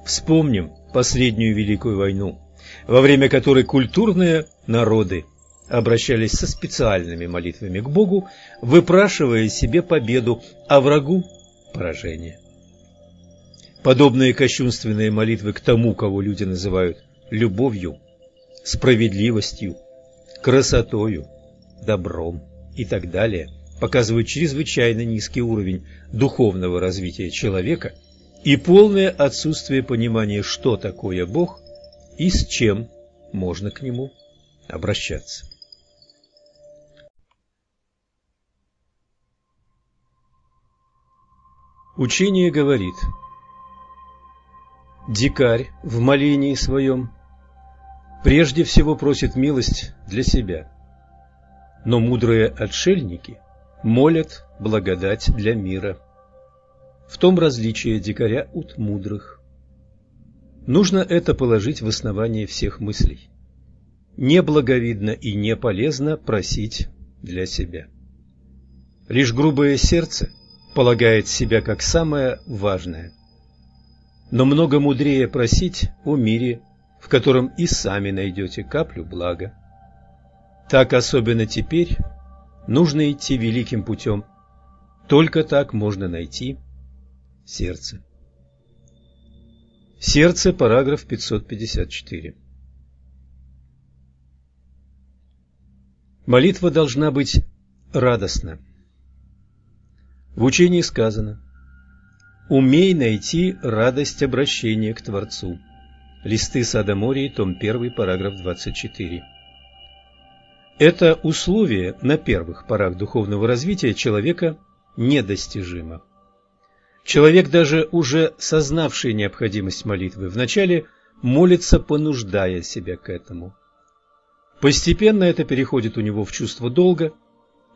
Вспомним последнюю Великую войну, во время которой культурные народы обращались со специальными молитвами к Богу, выпрашивая себе победу, а врагу – поражение. Подобные кощунственные молитвы к тому, кого люди называют любовью, справедливостью, красотою, добром и так далее, показывают чрезвычайно низкий уровень духовного развития человека и полное отсутствие понимания, что такое Бог и с чем можно к Нему обращаться. Учение говорит, дикарь в молении своем прежде всего просит милость для себя, но мудрые отшельники молят благодать для мира. В том различие дикаря от мудрых. Нужно это положить в основание всех мыслей. Неблаговидно и не полезно просить для себя. Лишь грубое сердце полагает себя как самое важное. Но много мудрее просить о мире, в котором и сами найдете каплю блага. Так особенно теперь нужно идти великим путем. Только так можно найти сердце. Сердце, параграф 554. Молитва должна быть радостна. В учении сказано «Умей найти радость обращения к Творцу». Листы Сада Мории, том 1, параграф 24. Это условие на первых порах духовного развития человека недостижимо. Человек, даже уже сознавший необходимость молитвы, вначале молится, понуждая себя к этому. Постепенно это переходит у него в чувство долга,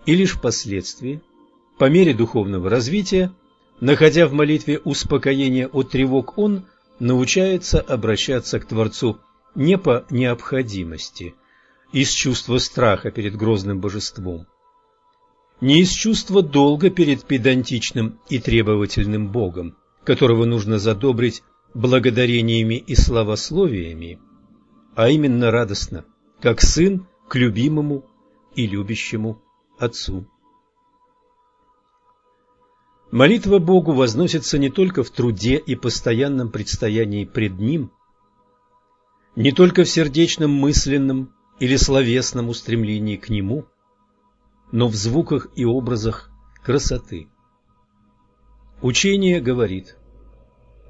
и лишь впоследствии – по мере духовного развития, находя в молитве успокоение от тревог, он научается обращаться к Творцу не по необходимости, из чувства страха перед грозным божеством, не из чувства долга перед педантичным и требовательным Богом, которого нужно задобрить благодарениями и славословиями, а именно радостно, как сын к любимому и любящему Отцу. Молитва Богу возносится не только в труде и постоянном предстоянии пред Ним, не только в сердечном мысленном или словесном устремлении к Нему, но в звуках и образах красоты. Учение говорит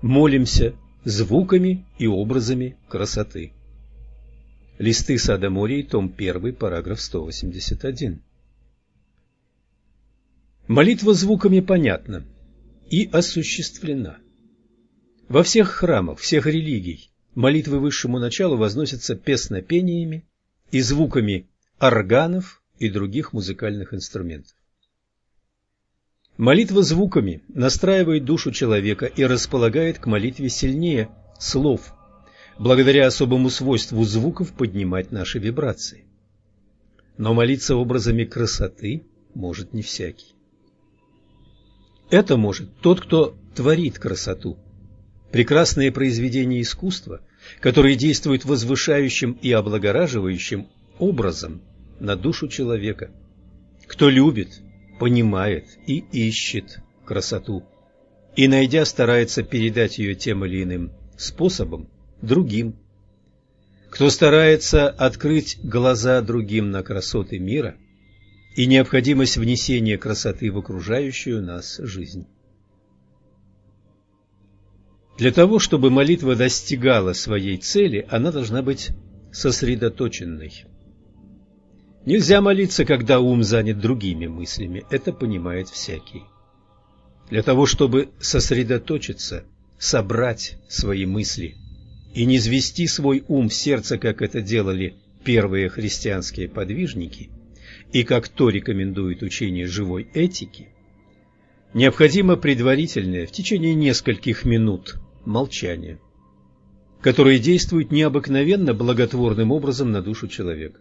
«молимся звуками и образами красоты». Листы Сада Морей, том 1, параграф 181. Молитва звуками понятна и осуществлена. Во всех храмах, всех религий молитвы высшему началу возносятся песнопениями и звуками органов и других музыкальных инструментов. Молитва звуками настраивает душу человека и располагает к молитве сильнее слов, благодаря особому свойству звуков поднимать наши вибрации. Но молиться образами красоты может не всякий. Это может тот, кто творит красоту. Прекрасные произведения искусства, которые действуют возвышающим и облагораживающим образом на душу человека. Кто любит, понимает и ищет красоту, и, найдя, старается передать ее тем или иным способом другим. Кто старается открыть глаза другим на красоты мира – и необходимость внесения красоты в окружающую нас жизнь. Для того, чтобы молитва достигала своей цели, она должна быть сосредоточенной. Нельзя молиться, когда ум занят другими мыслями, это понимает всякий. Для того, чтобы сосредоточиться, собрать свои мысли и не звести свой ум в сердце, как это делали первые христианские подвижники – и как то рекомендует учение живой этики, необходимо предварительное в течение нескольких минут молчание, которое действует необыкновенно благотворным образом на душу человека.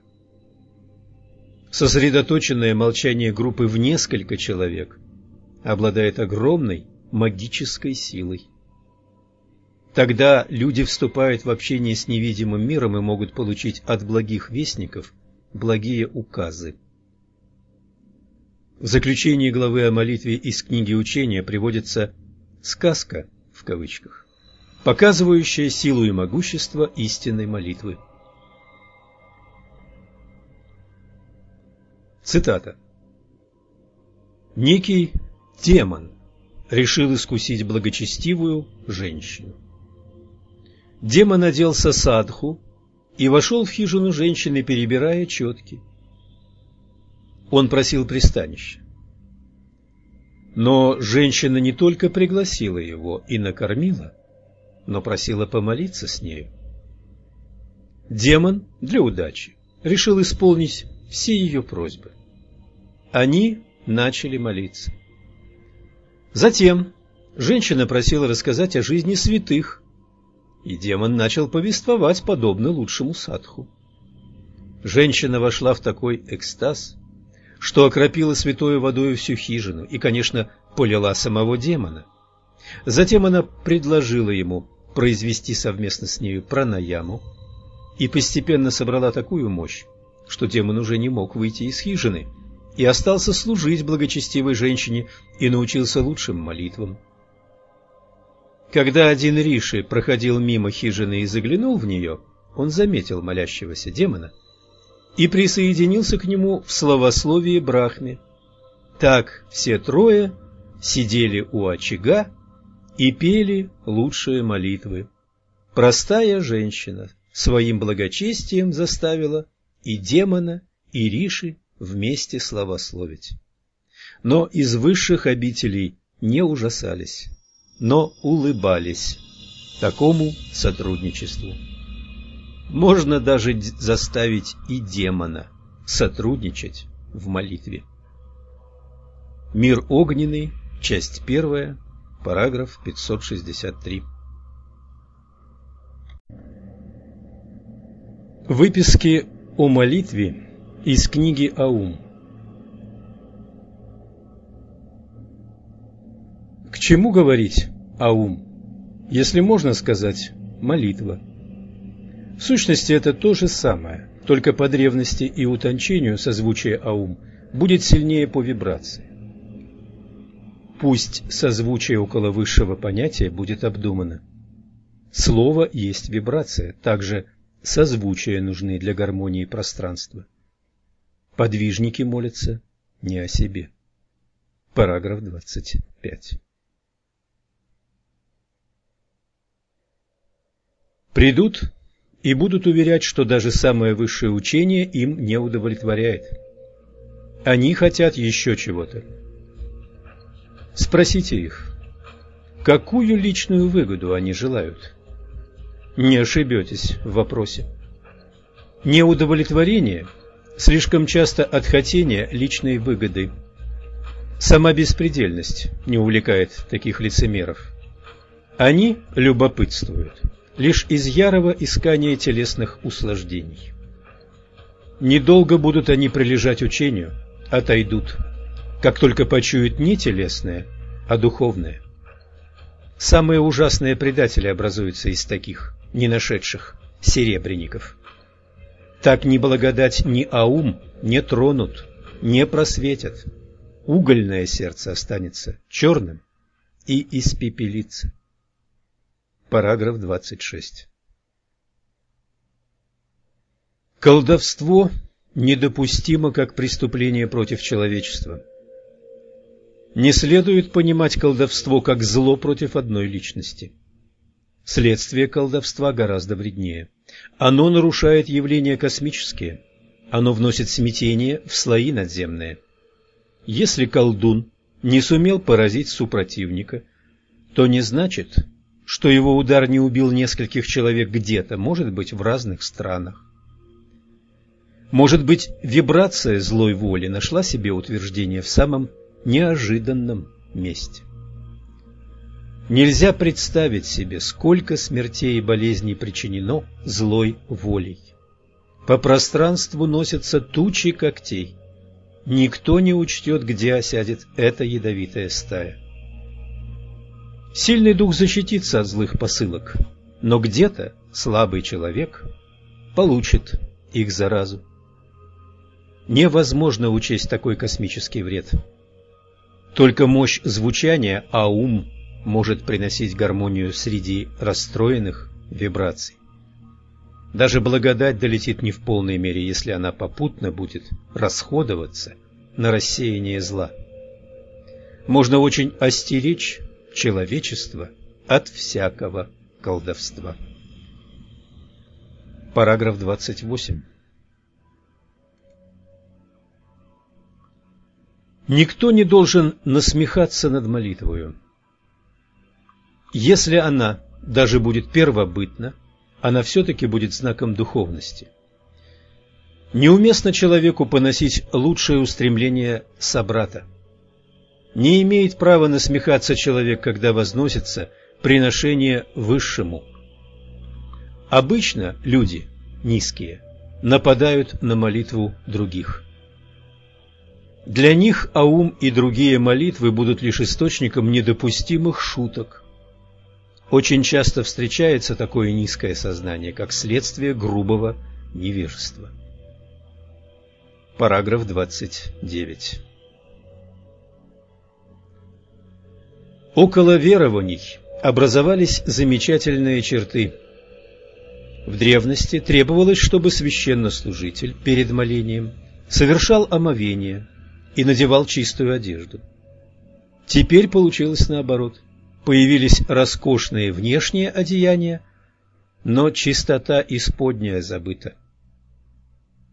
Сосредоточенное молчание группы в несколько человек обладает огромной магической силой. Тогда люди вступают в общение с невидимым миром и могут получить от благих вестников благие указы. В заключении главы о молитве из книги учения приводится «сказка» в кавычках, показывающая силу и могущество истинной молитвы. Цитата. Некий демон решил искусить благочестивую женщину. Демон оделся садху и вошел в хижину женщины, перебирая четки. Он просил пристанища. Но женщина не только пригласила его и накормила, но просила помолиться с нею. Демон для удачи решил исполнить все ее просьбы. Они начали молиться. Затем женщина просила рассказать о жизни святых, и демон начал повествовать подобно лучшему садху. Женщина вошла в такой экстаз, что окропила святой водой всю хижину и, конечно, полила самого демона. Затем она предложила ему произвести совместно с нею пранаяму и постепенно собрала такую мощь, что демон уже не мог выйти из хижины и остался служить благочестивой женщине и научился лучшим молитвам. Когда один Риши проходил мимо хижины и заглянул в нее, он заметил молящегося демона и присоединился к нему в словословии Брахме. Так все трое сидели у очага и пели лучшие молитвы. Простая женщина своим благочестием заставила и демона, и Риши вместе славословить. Но из высших обителей не ужасались, но улыбались такому сотрудничеству. Можно даже заставить и демона сотрудничать в молитве. Мир огненный, часть первая, параграф 563. Выписки о молитве из книги Аум. К чему говорить Аум, если можно сказать молитва? В сущности, это то же самое, только по древности и утончению созвучие Аум будет сильнее по вибрации. Пусть созвучие около высшего понятия будет обдумано. Слово есть вибрация, также созвучия нужны для гармонии пространства. Подвижники молятся не о себе. Параграф 25. Придут и будут уверять, что даже самое высшее учение им не удовлетворяет. Они хотят еще чего-то. Спросите их, какую личную выгоду они желают? Не ошибетесь в вопросе. Неудовлетворение слишком часто от хотения личной выгоды. Сама беспредельность не увлекает таких лицемеров. Они любопытствуют лишь из ярого искания телесных услаждений. Недолго будут они прилежать учению, отойдут, как только почуют не телесное, а духовное. Самые ужасные предатели образуются из таких, не нашедших серебряников. Так ни благодать, ни аум не тронут, не просветят. Угольное сердце останется черным и испепелится. Параграф 26. Колдовство недопустимо как преступление против человечества. Не следует понимать колдовство как зло против одной личности. Следствие колдовства гораздо вреднее. Оно нарушает явления космические. Оно вносит смятение в слои надземные. Если колдун не сумел поразить супротивника, то не значит, что его удар не убил нескольких человек где-то, может быть, в разных странах. Может быть, вибрация злой воли нашла себе утверждение в самом неожиданном месте. Нельзя представить себе, сколько смертей и болезней причинено злой волей. По пространству носятся тучи когтей, никто не учтет, где осядет эта ядовитая стая. Сильный дух защитится от злых посылок, но где-то слабый человек получит их заразу. Невозможно учесть такой космический вред. Только мощь звучания, а ум может приносить гармонию среди расстроенных вибраций. Даже благодать долетит не в полной мере, если она попутно будет расходоваться на рассеяние зла. Можно очень остеречь человечество от всякого колдовства. Параграф 28. Никто не должен насмехаться над молитвою. Если она даже будет первобытна, она все-таки будет знаком духовности. Неуместно человеку поносить лучшее устремление собрата. Не имеет права насмехаться человек, когда возносится приношение высшему. Обычно люди, низкие, нападают на молитву других. Для них аум и другие молитвы будут лишь источником недопустимых шуток, очень часто встречается такое низкое сознание, как следствие грубого невежества. Параграф 29. Около верований образовались замечательные черты. В древности требовалось, чтобы священнослужитель перед молением совершал омовение и надевал чистую одежду. Теперь получилось наоборот – Появились роскошные внешние одеяния, но чистота исподняя забыта.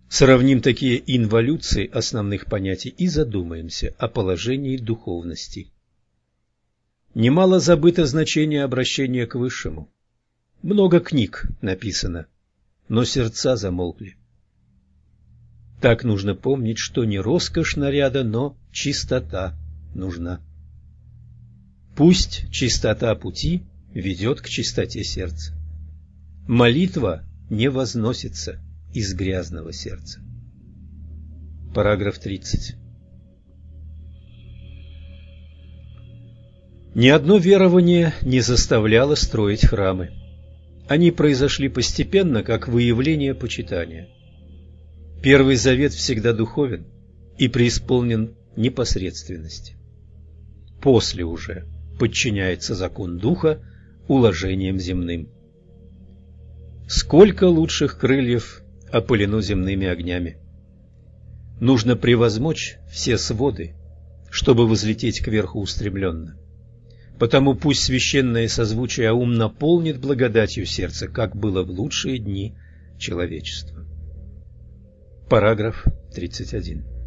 Сравним такие инволюции основных понятий и задумаемся о положении духовности. Немало забыто значение обращения к Высшему. Много книг написано, но сердца замолкли. Так нужно помнить, что не роскошь наряда, но чистота нужна. Пусть чистота пути ведет к чистоте сердца. Молитва не возносится из грязного сердца. Параграф 30. Ни одно верование не заставляло строить храмы. Они произошли постепенно, как выявление почитания. Первый завет всегда духовен и преисполнен непосредственности. После уже подчиняется закон духа уложениям земным. Сколько лучших крыльев опылено земными огнями! Нужно превозмочь все своды, чтобы возлететь кверху устремленно. Потому пусть священное созвучие ум наполнит благодатью сердца, как было в лучшие дни человечества. Параграф 31